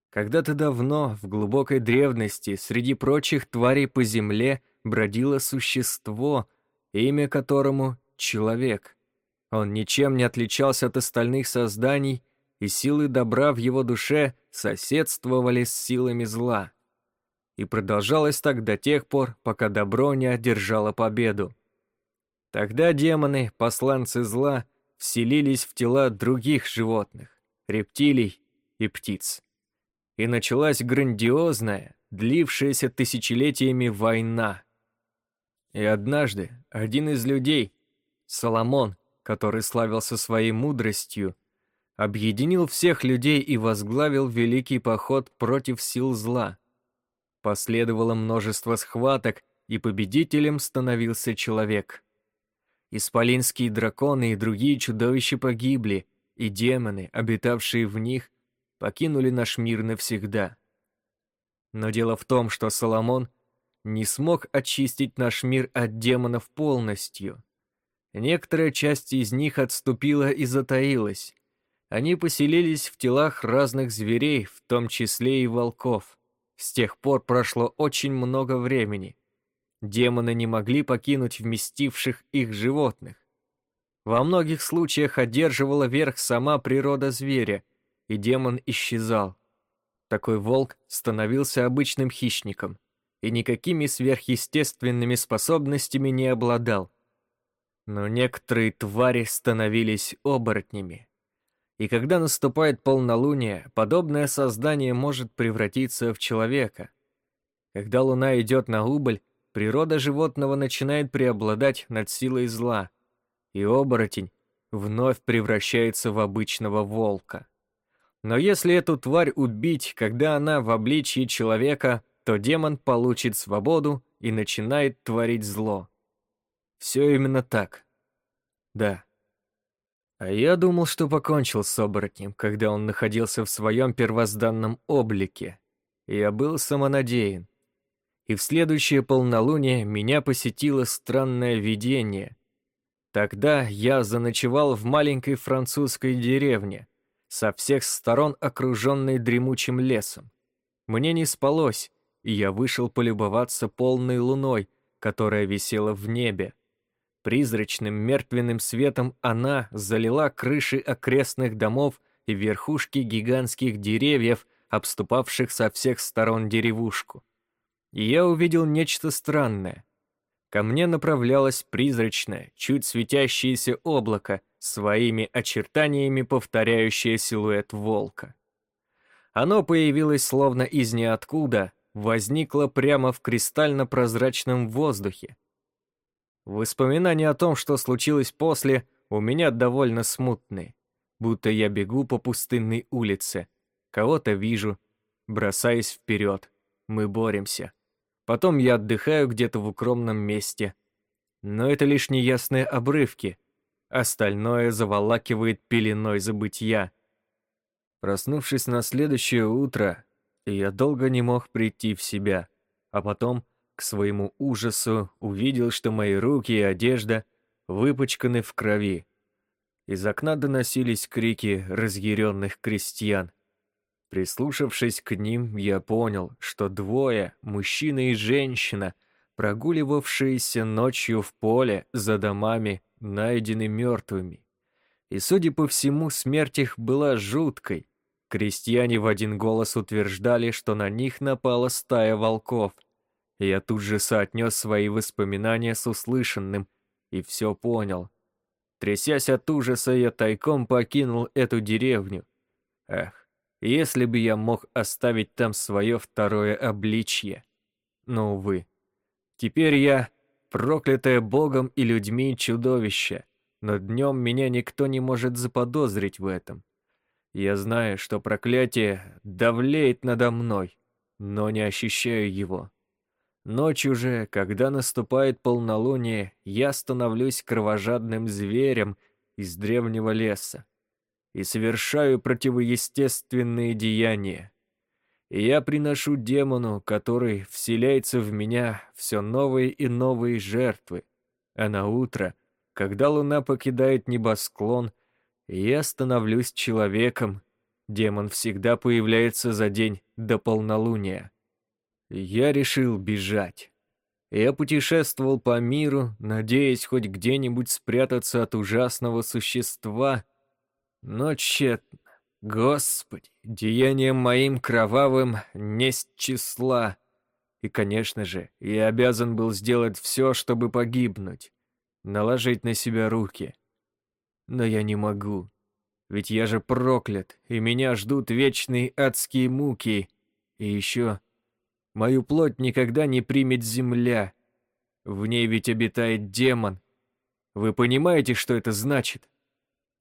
Когда-то давно, в глубокой древности, среди прочих тварей по земле бродило существо, имя которому — человек. Он ничем не отличался от остальных созданий и силы добра в его душе соседствовали с силами зла. И продолжалось так до тех пор, пока добро не одержало победу. Тогда демоны, посланцы зла, вселились в тела других животных, рептилий и птиц. И началась грандиозная, длившаяся тысячелетиями война. И однажды один из людей, Соломон, который славился своей мудростью, объединил всех людей и возглавил великий поход против сил зла. Последовало множество схваток, и победителем становился человек. Исполинские драконы и другие чудовища погибли, и демоны, обитавшие в них, покинули наш мир навсегда. Но дело в том, что Соломон не смог очистить наш мир от демонов полностью. Некоторая часть из них отступила и затаилась. Они поселились в телах разных зверей, в том числе и волков. С тех пор прошло очень много времени. Демоны не могли покинуть вместивших их животных. Во многих случаях одерживала верх сама природа зверя, и демон исчезал. Такой волк становился обычным хищником и никакими сверхъестественными способностями не обладал. Но некоторые твари становились оборотнями. И когда наступает полнолуние, подобное создание может превратиться в человека. Когда луна идет на убыль, природа животного начинает преобладать над силой зла, и оборотень вновь превращается в обычного волка. Но если эту тварь убить, когда она в обличии человека, то демон получит свободу и начинает творить зло. Все именно так. Да. А я думал, что покончил с оборотнем, когда он находился в своем первозданном облике. Я был самонадеян. И в следующее полнолуние меня посетило странное видение. Тогда я заночевал в маленькой французской деревне, со всех сторон окруженной дремучим лесом. Мне не спалось, я вышел полюбоваться полной луной, которая висела в небе. Призрачным мертвенным светом она залила крыши окрестных домов и верхушки гигантских деревьев, обступавших со всех сторон деревушку. Я увидел нечто странное. Ко мне направлялось призрачное, чуть светящееся облако, своими очертаниями повторяющее силуэт волка. Оно появилось словно из ниоткуда, возникло прямо в кристально-прозрачном воздухе. Воспоминания о том, что случилось после, у меня довольно смутные, будто я бегу по пустынной улице, кого-то вижу, бросаюсь вперед, мы боремся. Потом я отдыхаю где-то в укромном месте. Но это лишь неясные обрывки, остальное заволакивает пеленой забытья. Проснувшись на следующее утро, я долго не мог прийти в себя, а потом, к своему ужасу, увидел, что мои руки и одежда выпачканы в крови. Из окна доносились крики разъяренных крестьян. Прислушавшись к ним, я понял, что двое, мужчина и женщина, прогуливавшиеся ночью в поле за домами, найдены мертвыми. И, судя по всему, смерть их была жуткой. Крестьяне в один голос утверждали, что на них напала стая волков. Я тут же соотнес свои воспоминания с услышанным и все понял. Трясясь от ужаса, я тайком покинул эту деревню. Эх, если бы я мог оставить там свое второе обличье. Но, увы. Теперь я проклятое Богом и людьми чудовище, но днем меня никто не может заподозрить в этом. Я знаю, что проклятие давлеет надо мной, но не ощущаю его. Ночью же, когда наступает полнолуние, я становлюсь кровожадным зверем из древнего леса и совершаю противоестественные деяния. Я приношу демону, который вселяется в меня, все новые и новые жертвы. А на утро, когда луна покидает небосклон, я становлюсь человеком. Демон всегда появляется за день до полнолуния. Я решил бежать. Я путешествовал по миру, надеясь хоть где-нибудь спрятаться от ужасного существа, но тщетно. Господи, деянием моим кровавым несть числа. И, конечно же, я обязан был сделать все, чтобы погибнуть, наложить на себя руки. Но я не могу, ведь я же проклят, и меня ждут вечные адские муки. И еще мою плоть никогда не примет земля. В ней ведь обитает демон. Вы понимаете, что это значит?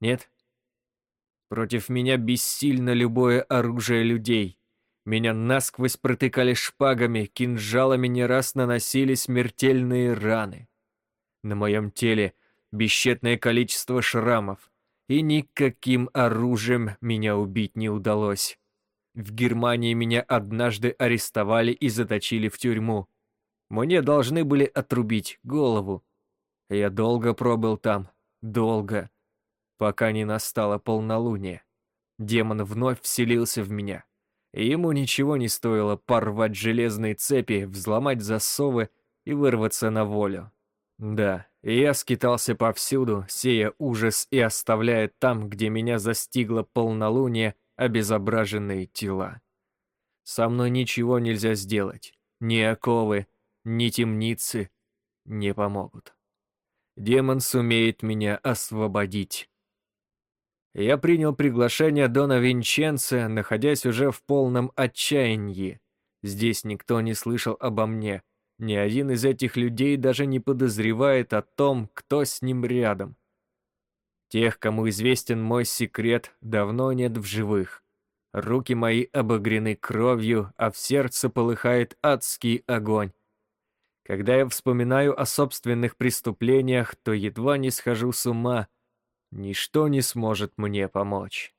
Нет? Против меня бессильно любое оружие людей. Меня насквозь протыкали шпагами, кинжалами не раз наносили смертельные раны. На моем теле бесчетное количество шрамов, и никаким оружием меня убить не удалось. В Германии меня однажды арестовали и заточили в тюрьму. Мне должны были отрубить голову. Я долго пробыл там, долго, пока не настало полнолуние. Демон вновь вселился в меня. И ему ничего не стоило порвать железные цепи, взломать засовы и вырваться на волю. Да, я скитался повсюду, сея ужас и оставляя там, где меня застигло полнолуние, обезображенные тела. Со мной ничего нельзя сделать. Ни оковы, ни темницы не помогут. Демон сумеет меня освободить. Я принял приглашение Дона Винченца, находясь уже в полном отчаянии. Здесь никто не слышал обо мне, ни один из этих людей даже не подозревает о том, кто с ним рядом. Тех, кому известен мой секрет, давно нет в живых. Руки мои обогрены кровью, а в сердце полыхает адский огонь. Когда я вспоминаю о собственных преступлениях, то едва не схожу с ума. Ничто не сможет мне помочь.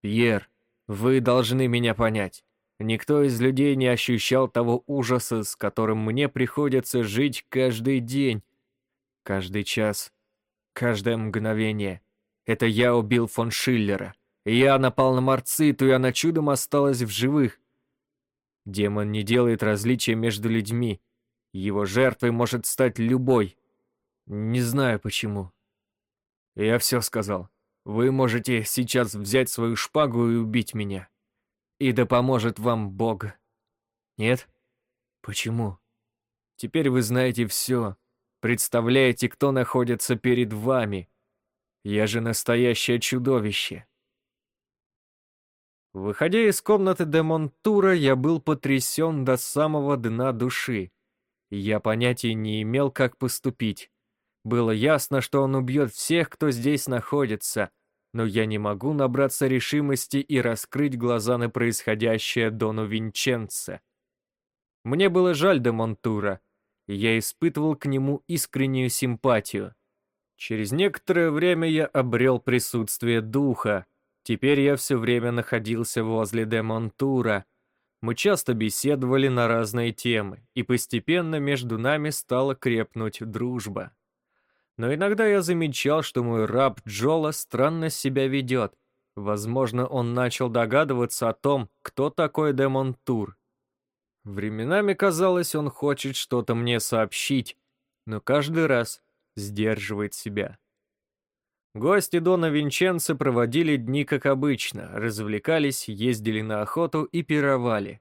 Пьер, вы должны меня понять. Никто из людей не ощущал того ужаса, с которым мне приходится жить каждый день, каждый час, каждое мгновение. Это я убил фон Шиллера. Я напал на Марциту, и она чудом осталась в живых. Демон не делает различия между людьми. Его жертвой может стать любой. Не знаю почему. Я все сказал. Вы можете сейчас взять свою шпагу и убить меня. И да поможет вам Бог. Нет? Почему? Теперь вы знаете все. Представляете, кто находится перед вами. Я же настоящее чудовище. Выходя из комнаты Демонтура, я был потрясен до самого дна души. Я понятия не имел, как поступить. Было ясно, что он убьет всех, кто здесь находится, но я не могу набраться решимости и раскрыть глаза на происходящее Дону Винченце. Мне было жаль де Монтура, и я испытывал к нему искреннюю симпатию. Через некоторое время я обрел присутствие духа. Теперь я все время находился возле де Монтура. Мы часто беседовали на разные темы, и постепенно между нами стала крепнуть дружба. Но иногда я замечал, что мой раб Джола странно себя ведет. Возможно, он начал догадываться о том, кто такой Демон Тур. Временами казалось, он хочет что-то мне сообщить, но каждый раз сдерживает себя. Гости Дона Винченца проводили дни как обычно, развлекались, ездили на охоту и пировали.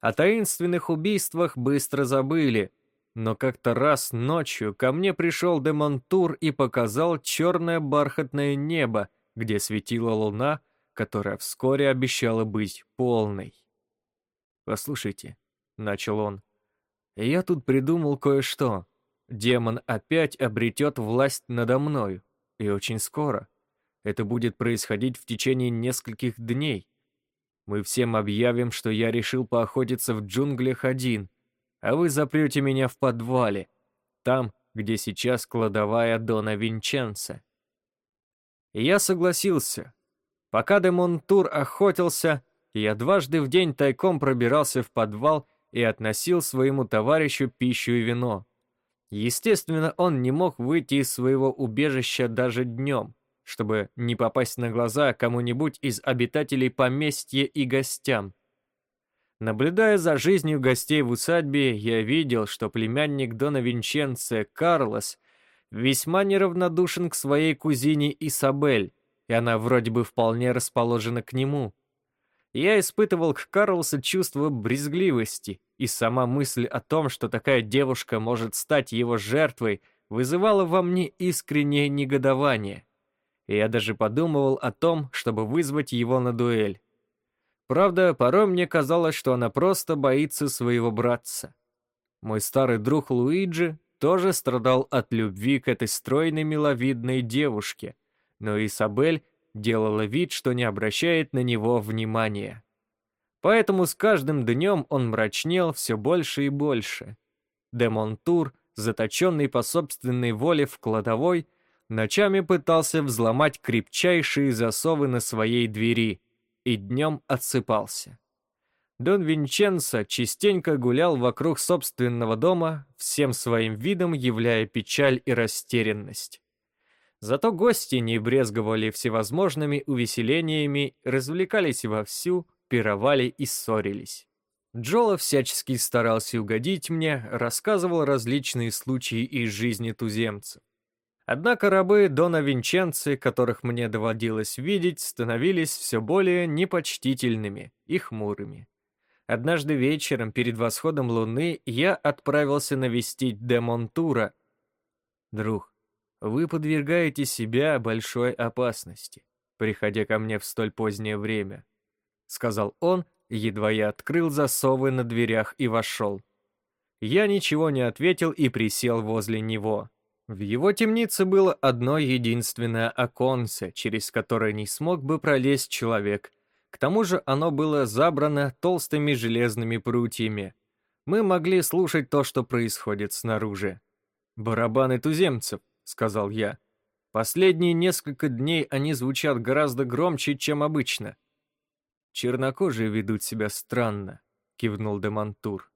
О таинственных убийствах быстро забыли, но как-то раз ночью ко мне пришел Демонтур и показал черное бархатное небо, где светила луна, которая вскоре обещала быть полной. «Послушайте», — начал он, — «я тут придумал кое-что. Демон опять обретет власть надо мною, и очень скоро. Это будет происходить в течение нескольких дней. Мы всем объявим, что я решил поохотиться в джунглях один — а вы запрете меня в подвале, там, где сейчас кладовая Дона Винченца. Я согласился. Пока де Монтур охотился, я дважды в день тайком пробирался в подвал и относил своему товарищу пищу и вино. Естественно, он не мог выйти из своего убежища даже днем, чтобы не попасть на глаза кому-нибудь из обитателей поместья и гостям. Наблюдая за жизнью гостей в усадьбе, я видел, что племянник Дона Винченце, Карлос, весьма неравнодушен к своей кузине Исабель, и она вроде бы вполне расположена к нему. Я испытывал к Карлосу чувство брезгливости, и сама мысль о том, что такая девушка может стать его жертвой, вызывала во мне искреннее негодование. Я даже подумывал о том, чтобы вызвать его на дуэль. Правда, порой мне казалось, что она просто боится своего братца. Мой старый друг Луиджи тоже страдал от любви к этой стройной миловидной девушке, но Исабель делала вид, что не обращает на него внимания. Поэтому с каждым днем он мрачнел все больше и больше. Демонтур, заточенный по собственной воле в кладовой, ночами пытался взломать крепчайшие засовы на своей двери и днем отсыпался. Дон Винченцо частенько гулял вокруг собственного дома, всем своим видом являя печаль и растерянность. Зато гости не брезговали всевозможными увеселениями, развлекались вовсю, пировали и ссорились. Джола всячески старался угодить мне, рассказывал различные случаи из жизни туземцев. Однако рабы Дона Винченци, которых мне доводилось видеть, становились все более непочтительными и хмурыми. Однажды вечером перед восходом луны я отправился навестить де Монтура. «Друг, вы подвергаете себя большой опасности, приходя ко мне в столь позднее время», — сказал он, едва я открыл засовы на дверях и вошел. Я ничего не ответил и присел возле него. В его темнице было одно единственное оконце, через которое не смог бы пролезть человек. К тому же оно было забрано толстыми железными прутьями. Мы могли слушать то, что происходит снаружи. «Барабаны туземцев», — сказал я. «Последние несколько дней они звучат гораздо громче, чем обычно». «Чернокожие ведут себя странно», — кивнул Демантур.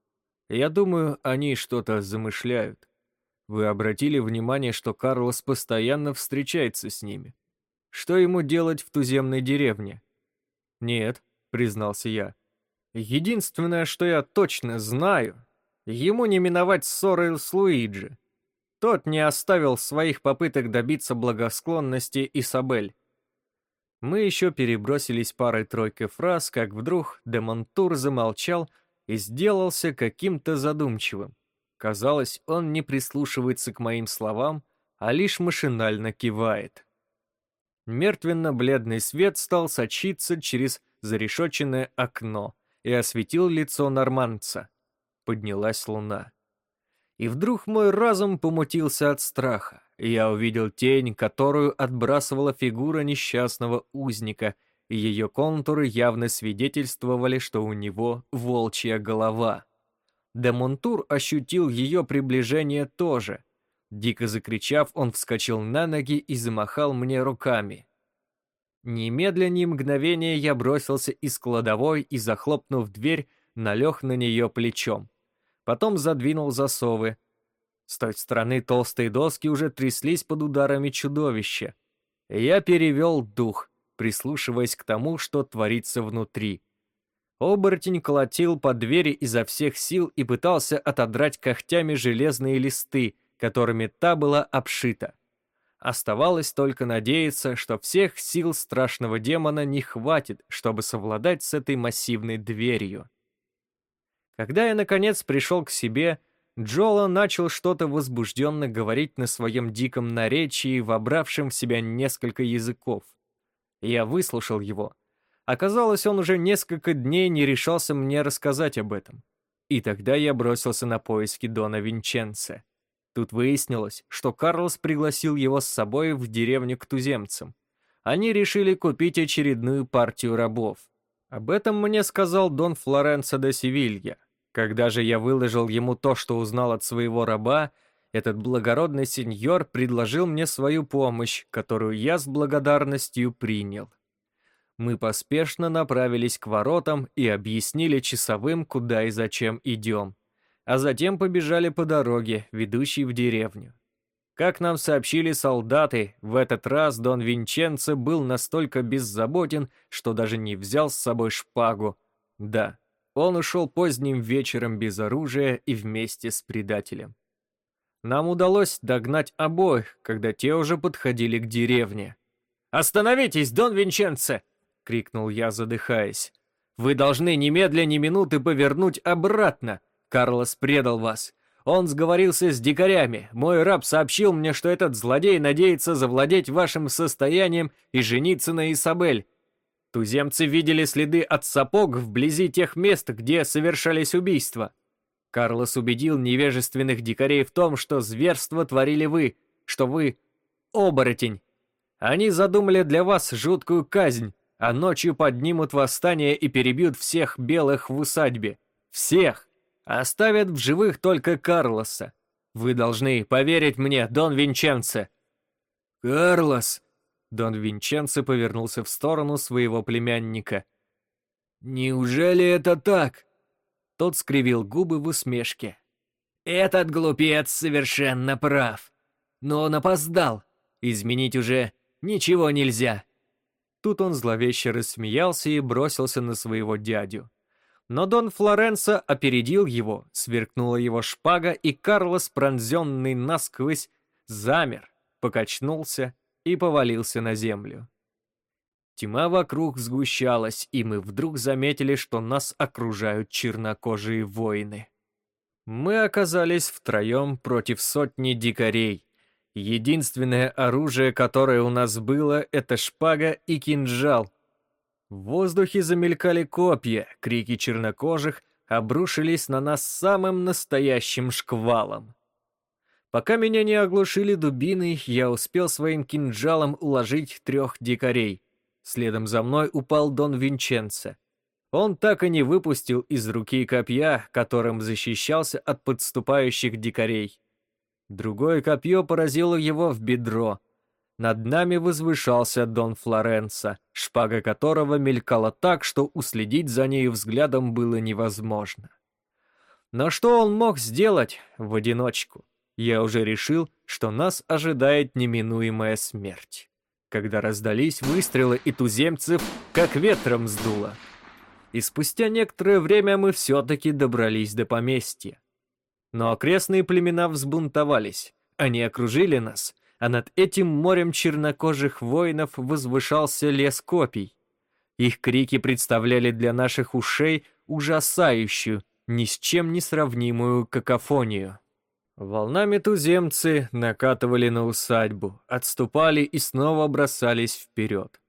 «Я думаю, они что-то замышляют. Вы обратили внимание, что Карлос постоянно встречается с ними? Что ему делать в туземной деревне? Нет, признался я. Единственное, что я точно знаю, ему не миновать ссоры с Луиджи. Тот не оставил своих попыток добиться благосклонности Исабель. Мы еще перебросились парой-тройкой фраз, как вдруг Демонтур замолчал и сделался каким-то задумчивым. Казалось, он не прислушивается к моим словам, а лишь машинально кивает. Мертвенно-бледный свет стал сочиться через зарешоченное окно и осветил лицо норманца. Поднялась луна. И вдруг мой разум помутился от страха, и я увидел тень, которую отбрасывала фигура несчастного узника, и ее контуры явно свидетельствовали, что у него волчья голова. Демонтур ощутил ее приближение тоже. Дико закричав, он вскочил на ноги и замахал мне руками. Немедля ни мгновения я бросился из кладовой и, захлопнув дверь, налег на нее плечом. Потом задвинул засовы. С той стороны толстые доски уже тряслись под ударами чудовища. Я перевел дух, прислушиваясь к тому, что творится внутри. Оборотень колотил по двери изо всех сил и пытался отодрать когтями железные листы, которыми та была обшита. Оставалось только надеяться, что всех сил страшного демона не хватит, чтобы совладать с этой массивной дверью. Когда я, наконец, пришел к себе, Джола начал что-то возбужденно говорить на своем диком наречии, вобравшем в себя несколько языков. Я выслушал его — Оказалось, он уже несколько дней не решался мне рассказать об этом. И тогда я бросился на поиски Дона Винченце. Тут выяснилось, что Карлос пригласил его с собой в деревню к туземцам. Они решили купить очередную партию рабов. Об этом мне сказал Дон Флоренцо де Севилья. Когда же я выложил ему то, что узнал от своего раба, этот благородный сеньор предложил мне свою помощь, которую я с благодарностью принял мы поспешно направились к воротам и объяснили часовым, куда и зачем идем, а затем побежали по дороге, ведущей в деревню. Как нам сообщили солдаты, в этот раз Дон Винченцо был настолько беззаботен, что даже не взял с собой шпагу. Да, он ушел поздним вечером без оружия и вместе с предателем. Нам удалось догнать обоих, когда те уже подходили к деревне. «Остановитесь, Дон Винченцо!» — крикнул я, задыхаясь. «Вы должны немедля ни минуты повернуть обратно! Карлос предал вас! Он сговорился с дикарями. Мой раб сообщил мне, что этот злодей надеется завладеть вашим состоянием и жениться на Исабель. Туземцы видели следы от сапог вблизи тех мест, где совершались убийства. Карлос убедил невежественных дикарей в том, что зверство творили вы, что вы — оборотень, Они задумали для вас жуткую казнь, а ночью поднимут восстание и перебьют всех белых в усадьбе. Всех! Оставят в живых только Карлоса. Вы должны поверить мне, Дон Винченце». «Карлос!» Дон Винченце повернулся в сторону своего племянника. «Неужели это так?» Тот скривил губы в усмешке. «Этот глупец совершенно прав. Но он опоздал. Изменить уже ничего нельзя». Тут он зловеще рассмеялся и бросился на своего дядю. Но Дон Флоренцо опередил его, сверкнула его шпага, и Карлос, пронзенный насквозь, замер, покачнулся и повалился на землю. Тьма вокруг сгущалась, и мы вдруг заметили, что нас окружают чернокожие воины. Мы оказались втроем против сотни дикарей. Единственное оружие, которое у нас было, это шпага и кинжал. В воздухе замелькали копья, крики чернокожих обрушились на нас самым настоящим шквалом. Пока меня не оглушили дубины, я успел своим кинжалом уложить трех дикарей. Следом за мной упал Дон Винченце. Он так и не выпустил из руки копья, которым защищался от подступающих дикарей. Другое копье поразило его в бедро. Над нами возвышался Дон Флоренцо, шпага которого мелькала так, что уследить за ней взглядом было невозможно. Но что он мог сделать в одиночку? Я уже решил, что нас ожидает неминуемая смерть когда раздались выстрелы и туземцев, как ветром сдуло. И спустя некоторое время мы все-таки добрались до поместья. Но окрестные племена взбунтовались, они окружили нас, а над этим морем чернокожих воинов возвышался лес копий. Их крики представляли для наших ушей ужасающую, ни с чем не сравнимую какофонию. Волнами туземцы накатывали на усадьбу, отступали и снова бросались вперед.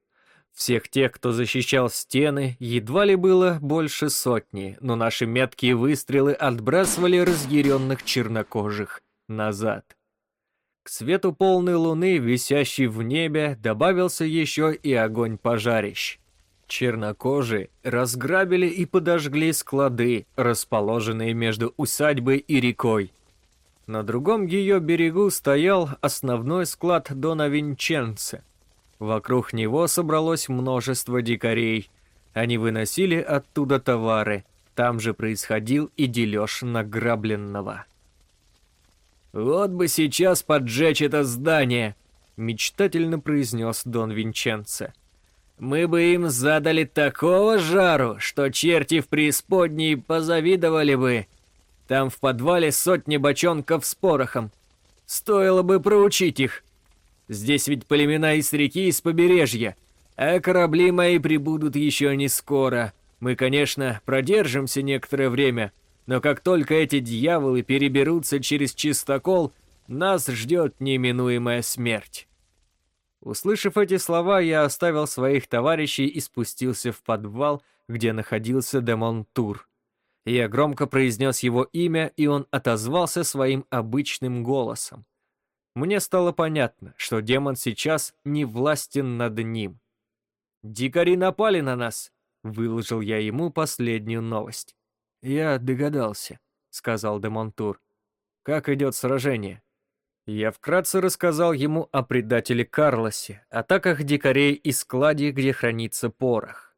Всех тех, кто защищал стены, едва ли было больше сотни, но наши меткие выстрелы отбрасывали разъяренных чернокожих назад. К свету полной луны, висящей в небе, добавился еще и огонь пожарищ. Чернокожие разграбили и подожгли склады, расположенные между усадьбой и рекой, на другом ее берегу стоял основной склад Дона Винченце. Вокруг него собралось множество дикарей. Они выносили оттуда товары. Там же происходил и дележ награбленного. «Вот бы сейчас поджечь это здание!» — мечтательно произнес Дон Винченце. «Мы бы им задали такого жару, что черти в преисподней позавидовали бы!» Там в подвале сотни бочонков с порохом. Стоило бы проучить их. Здесь ведь племена из реки, из побережья. А корабли мои прибудут еще не скоро. Мы, конечно, продержимся некоторое время, но как только эти дьяволы переберутся через чистокол, нас ждет неминуемая смерть. Услышав эти слова, я оставил своих товарищей и спустился в подвал, где находился Демонтур. Я громко произнес его имя, и он отозвался своим обычным голосом. Мне стало понятно, что демон сейчас не властен над ним. «Дикари напали на нас!» — выложил я ему последнюю новость. «Я догадался», — сказал Демонтур. «Как идет сражение?» Я вкратце рассказал ему о предателе Карлосе, атаках дикарей и складе, где хранится порох.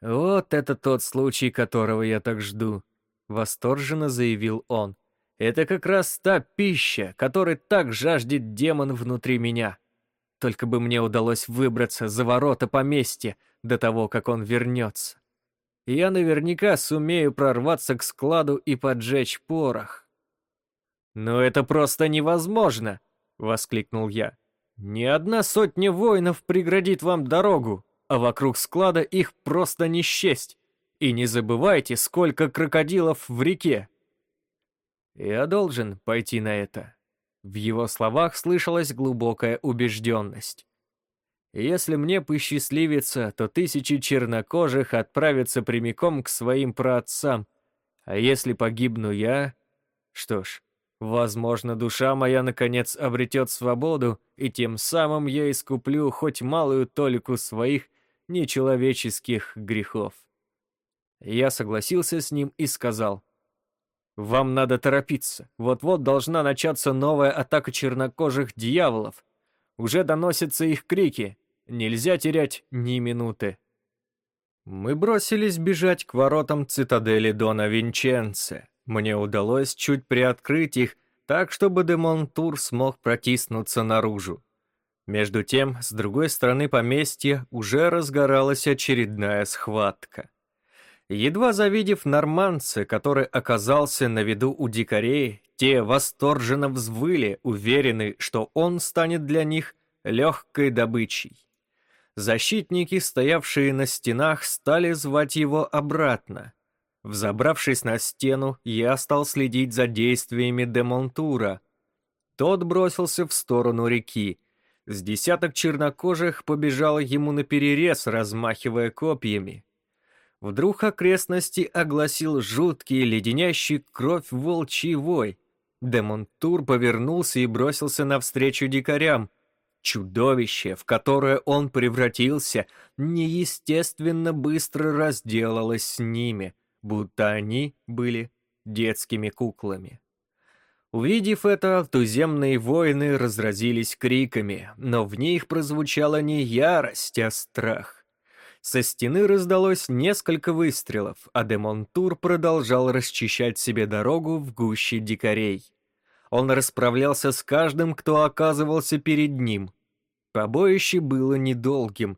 «Вот это тот случай, которого я так жду», — восторженно заявил он. «Это как раз та пища, которой так жаждет демон внутри меня. Только бы мне удалось выбраться за ворота поместья до того, как он вернется. Я наверняка сумею прорваться к складу и поджечь порох». «Но это просто невозможно!» — воскликнул я. «Ни одна сотня воинов преградит вам дорогу а вокруг склада их просто не счесть. И не забывайте, сколько крокодилов в реке. Я должен пойти на это. В его словах слышалась глубокая убежденность. Если мне посчастливится, то тысячи чернокожих отправятся прямиком к своим праотцам, а если погибну я... Что ж, Возможно, душа моя наконец обретет свободу, и тем самым я искуплю хоть малую толику своих нечеловеческих грехов. Я согласился с ним и сказал, «Вам надо торопиться. Вот-вот должна начаться новая атака чернокожих дьяволов. Уже доносятся их крики. Нельзя терять ни минуты». Мы бросились бежать к воротам цитадели Дона Винченце. Мне удалось чуть приоткрыть их, так чтобы Демонтур смог протиснуться наружу. Между тем, с другой стороны поместья уже разгоралась очередная схватка. Едва завидев норманца, который оказался на виду у дикарей, те восторженно взвыли, уверены, что он станет для них легкой добычей. Защитники, стоявшие на стенах, стали звать его обратно. Взобравшись на стену, я стал следить за действиями Демонтура. Тот бросился в сторону реки. С десяток чернокожих побежало ему на перерез, размахивая копьями. Вдруг окрестности огласил жуткий, леденящий кровь волчий вой. Демонтур повернулся и бросился навстречу дикарям. Чудовище, в которое он превратился, неестественно быстро разделалось с ними, будто они были детскими куклами. Увидев это, туземные воины разразились криками, но в них прозвучала не ярость, а страх. Со стены раздалось несколько выстрелов, а Демонтур продолжал расчищать себе дорогу в гуще дикарей. Он расправлялся с каждым, кто оказывался перед ним. Побоище было недолгим.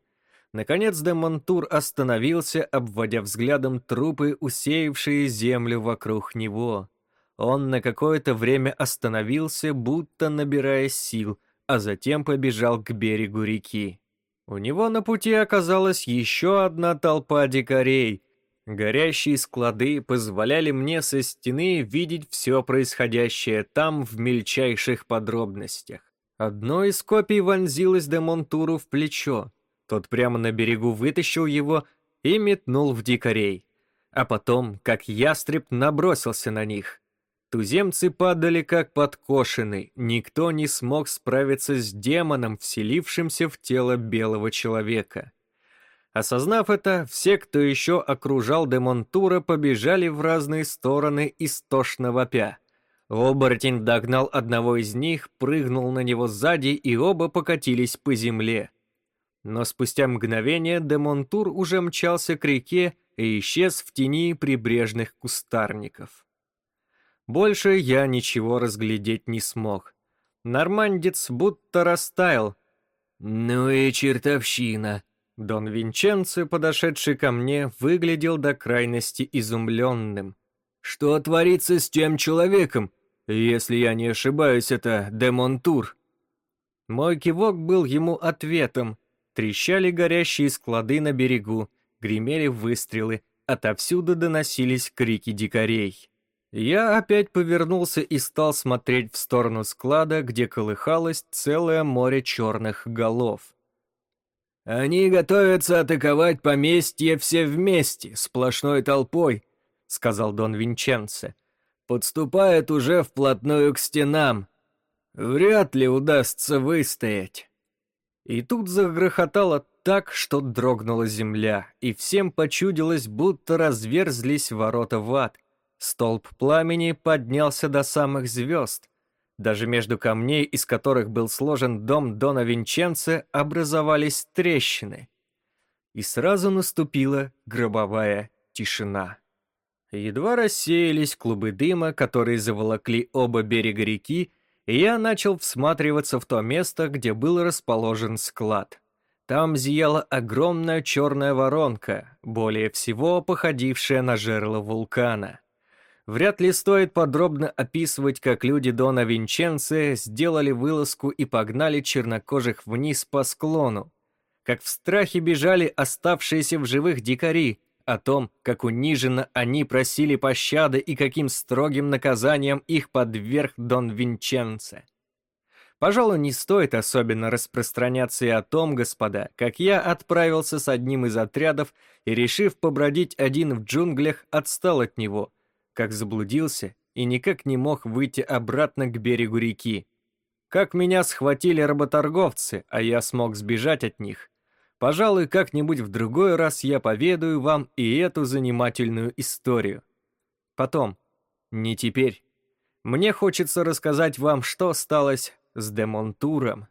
Наконец Демонтур остановился, обводя взглядом трупы, усеявшие землю вокруг него. Он на какое-то время остановился, будто набирая сил, а затем побежал к берегу реки. У него на пути оказалась еще одна толпа дикарей, Горящие склады позволяли мне со стены видеть все происходящее там в мельчайших подробностях. Одно из копий вонзилось де Монтуру в плечо. Тот прямо на берегу вытащил его и метнул в дикарей. А потом, как ястреб, набросился на них. Туземцы падали как подкошены, никто не смог справиться с демоном, вселившимся в тело белого человека. Осознав это, все, кто еще окружал Демонтура, побежали в разные стороны истошно вопя. Оборотень догнал одного из них, прыгнул на него сзади, и оба покатились по земле. Но спустя мгновение Демонтур уже мчался к реке и исчез в тени прибрежных кустарников. Больше я ничего разглядеть не смог. Нормандец будто растаял. «Ну и чертовщина!» Дон Винченцо, подошедший ко мне, выглядел до крайности изумленным. «Что творится с тем человеком? Если я не ошибаюсь, это Демонтур». Мой кивок был ему ответом. Трещали горящие склады на берегу, гремели выстрелы, отовсюду доносились крики дикарей. Я опять повернулся и стал смотреть в сторону склада, где колыхалось целое море черных голов. «Они готовятся атаковать поместье все вместе, сплошной толпой», — сказал Дон Винченце. «Подступают уже вплотную к стенам. Вряд ли удастся выстоять». И тут загрохотало так, что дрогнула земля, и всем почудилось, будто разверзлись ворота в ад. Столб пламени поднялся до самых звезд, даже между камней, из которых был сложен дом Дона Винченце, образовались трещины. И сразу наступила гробовая тишина. Едва рассеялись клубы дыма, которые заволокли оба берега реки, и я начал всматриваться в то место, где был расположен склад. Там зияла огромная черная воронка, более всего походившая на жерло вулкана. Вряд ли стоит подробно описывать, как люди Дона Винченце сделали вылазку и погнали чернокожих вниз по склону, как в страхе бежали оставшиеся в живых дикари, о том, как униженно они просили пощады и каким строгим наказанием их подверг Дон Винченце. Пожалуй, не стоит особенно распространяться и о том, господа, как я отправился с одним из отрядов и, решив побродить один в джунглях, отстал от него – как заблудился и никак не мог выйти обратно к берегу реки. Как меня схватили работорговцы, а я смог сбежать от них. Пожалуй, как-нибудь в другой раз я поведаю вам и эту занимательную историю. Потом, не теперь. Мне хочется рассказать вам, что сталось с Демонтуром.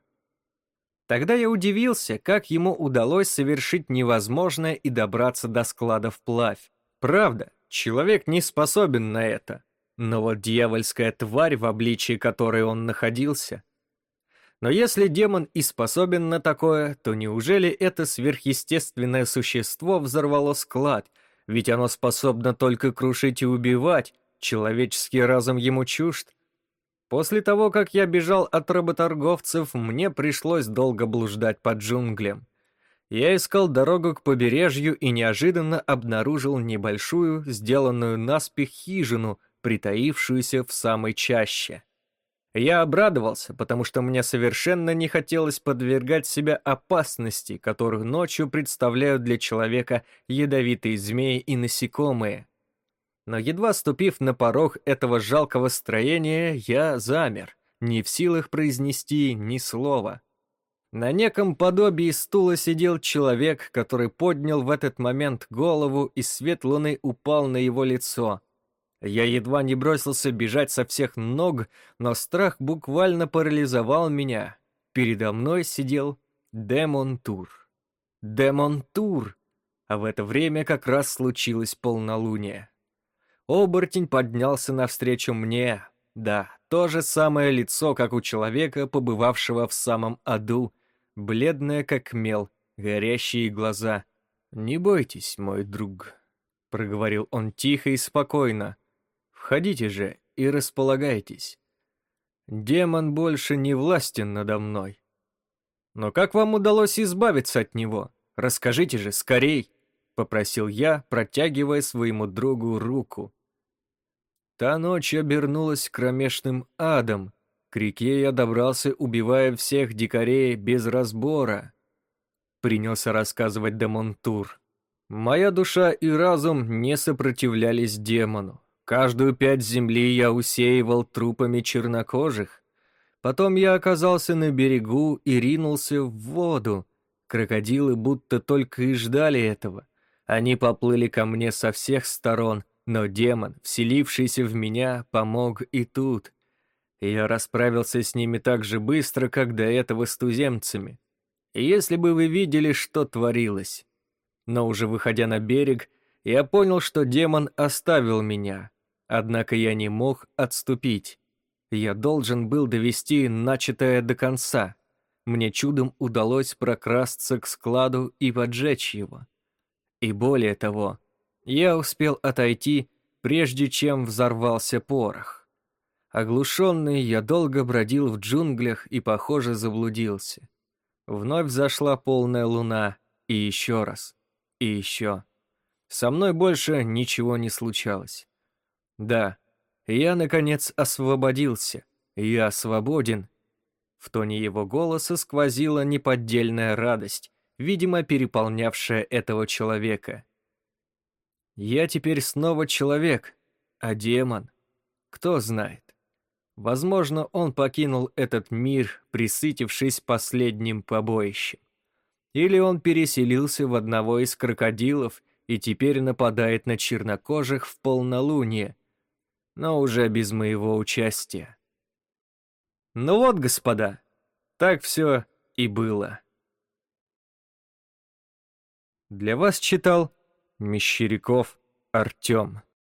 Тогда я удивился, как ему удалось совершить невозможное и добраться до склада вплавь. Правда, человек не способен на это. Но вот дьявольская тварь, в обличии которой он находился. Но если демон и способен на такое, то неужели это сверхъестественное существо взорвало склад, ведь оно способно только крушить и убивать, человеческий разум ему чужд? После того, как я бежал от работорговцев, мне пришлось долго блуждать по джунглям. Я искал дорогу к побережью и неожиданно обнаружил небольшую, сделанную наспех хижину, притаившуюся в самой чаще. Я обрадовался, потому что мне совершенно не хотелось подвергать себя опасности, которую ночью представляют для человека ядовитые змеи и насекомые. Но едва ступив на порог этого жалкого строения, я замер, не в силах произнести ни слова. На неком подобии стула сидел человек, который поднял в этот момент голову, и свет луны упал на его лицо. Я едва не бросился бежать со всех ног, но страх буквально парализовал меня. Передо мной сидел Демон Тур. Демон Тур! А в это время как раз случилось полнолуние. Оборотень поднялся навстречу мне. Да, то же самое лицо, как у человека, побывавшего в самом аду. Бледное, как мел, горящие глаза. «Не бойтесь, мой друг», — проговорил он тихо и спокойно. Входите же и располагайтесь. Демон больше не властен надо мной. Но как вам удалось избавиться от него? Расскажите же, скорей!» — попросил я, протягивая своему другу руку. Та ночь обернулась кромешным адом. К реке я добрался, убивая всех дикарей без разбора. Принялся рассказывать Демонтур. Моя душа и разум не сопротивлялись демону. Каждую пять земли я усеивал трупами чернокожих. Потом я оказался на берегу и ринулся в воду. Крокодилы будто только и ждали этого. Они поплыли ко мне со всех сторон, но демон, вселившийся в меня, помог и тут. Я расправился с ними так же быстро, как до этого с туземцами. Если бы вы видели, что творилось. Но уже выходя на берег, я понял, что демон оставил меня — Однако я не мог отступить. Я должен был довести начатое до конца. Мне чудом удалось прокрасться к складу и поджечь его. И более того, я успел отойти, прежде чем взорвался порох. Оглушенный, я долго бродил в джунглях и, похоже, заблудился. Вновь зашла полная луна, и еще раз, и еще. Со мной больше ничего не случалось. Да, я, наконец, освободился. Я свободен. В тоне его голоса сквозила неподдельная радость, видимо, переполнявшая этого человека. Я теперь снова человек, а демон. Кто знает. Возможно, он покинул этот мир, присытившись последним побоищем. Или он переселился в одного из крокодилов и теперь нападает на чернокожих в полнолуние, но уже без моего участия. Ну вот, господа, так все и было. Для вас читал Мещеряков Артем.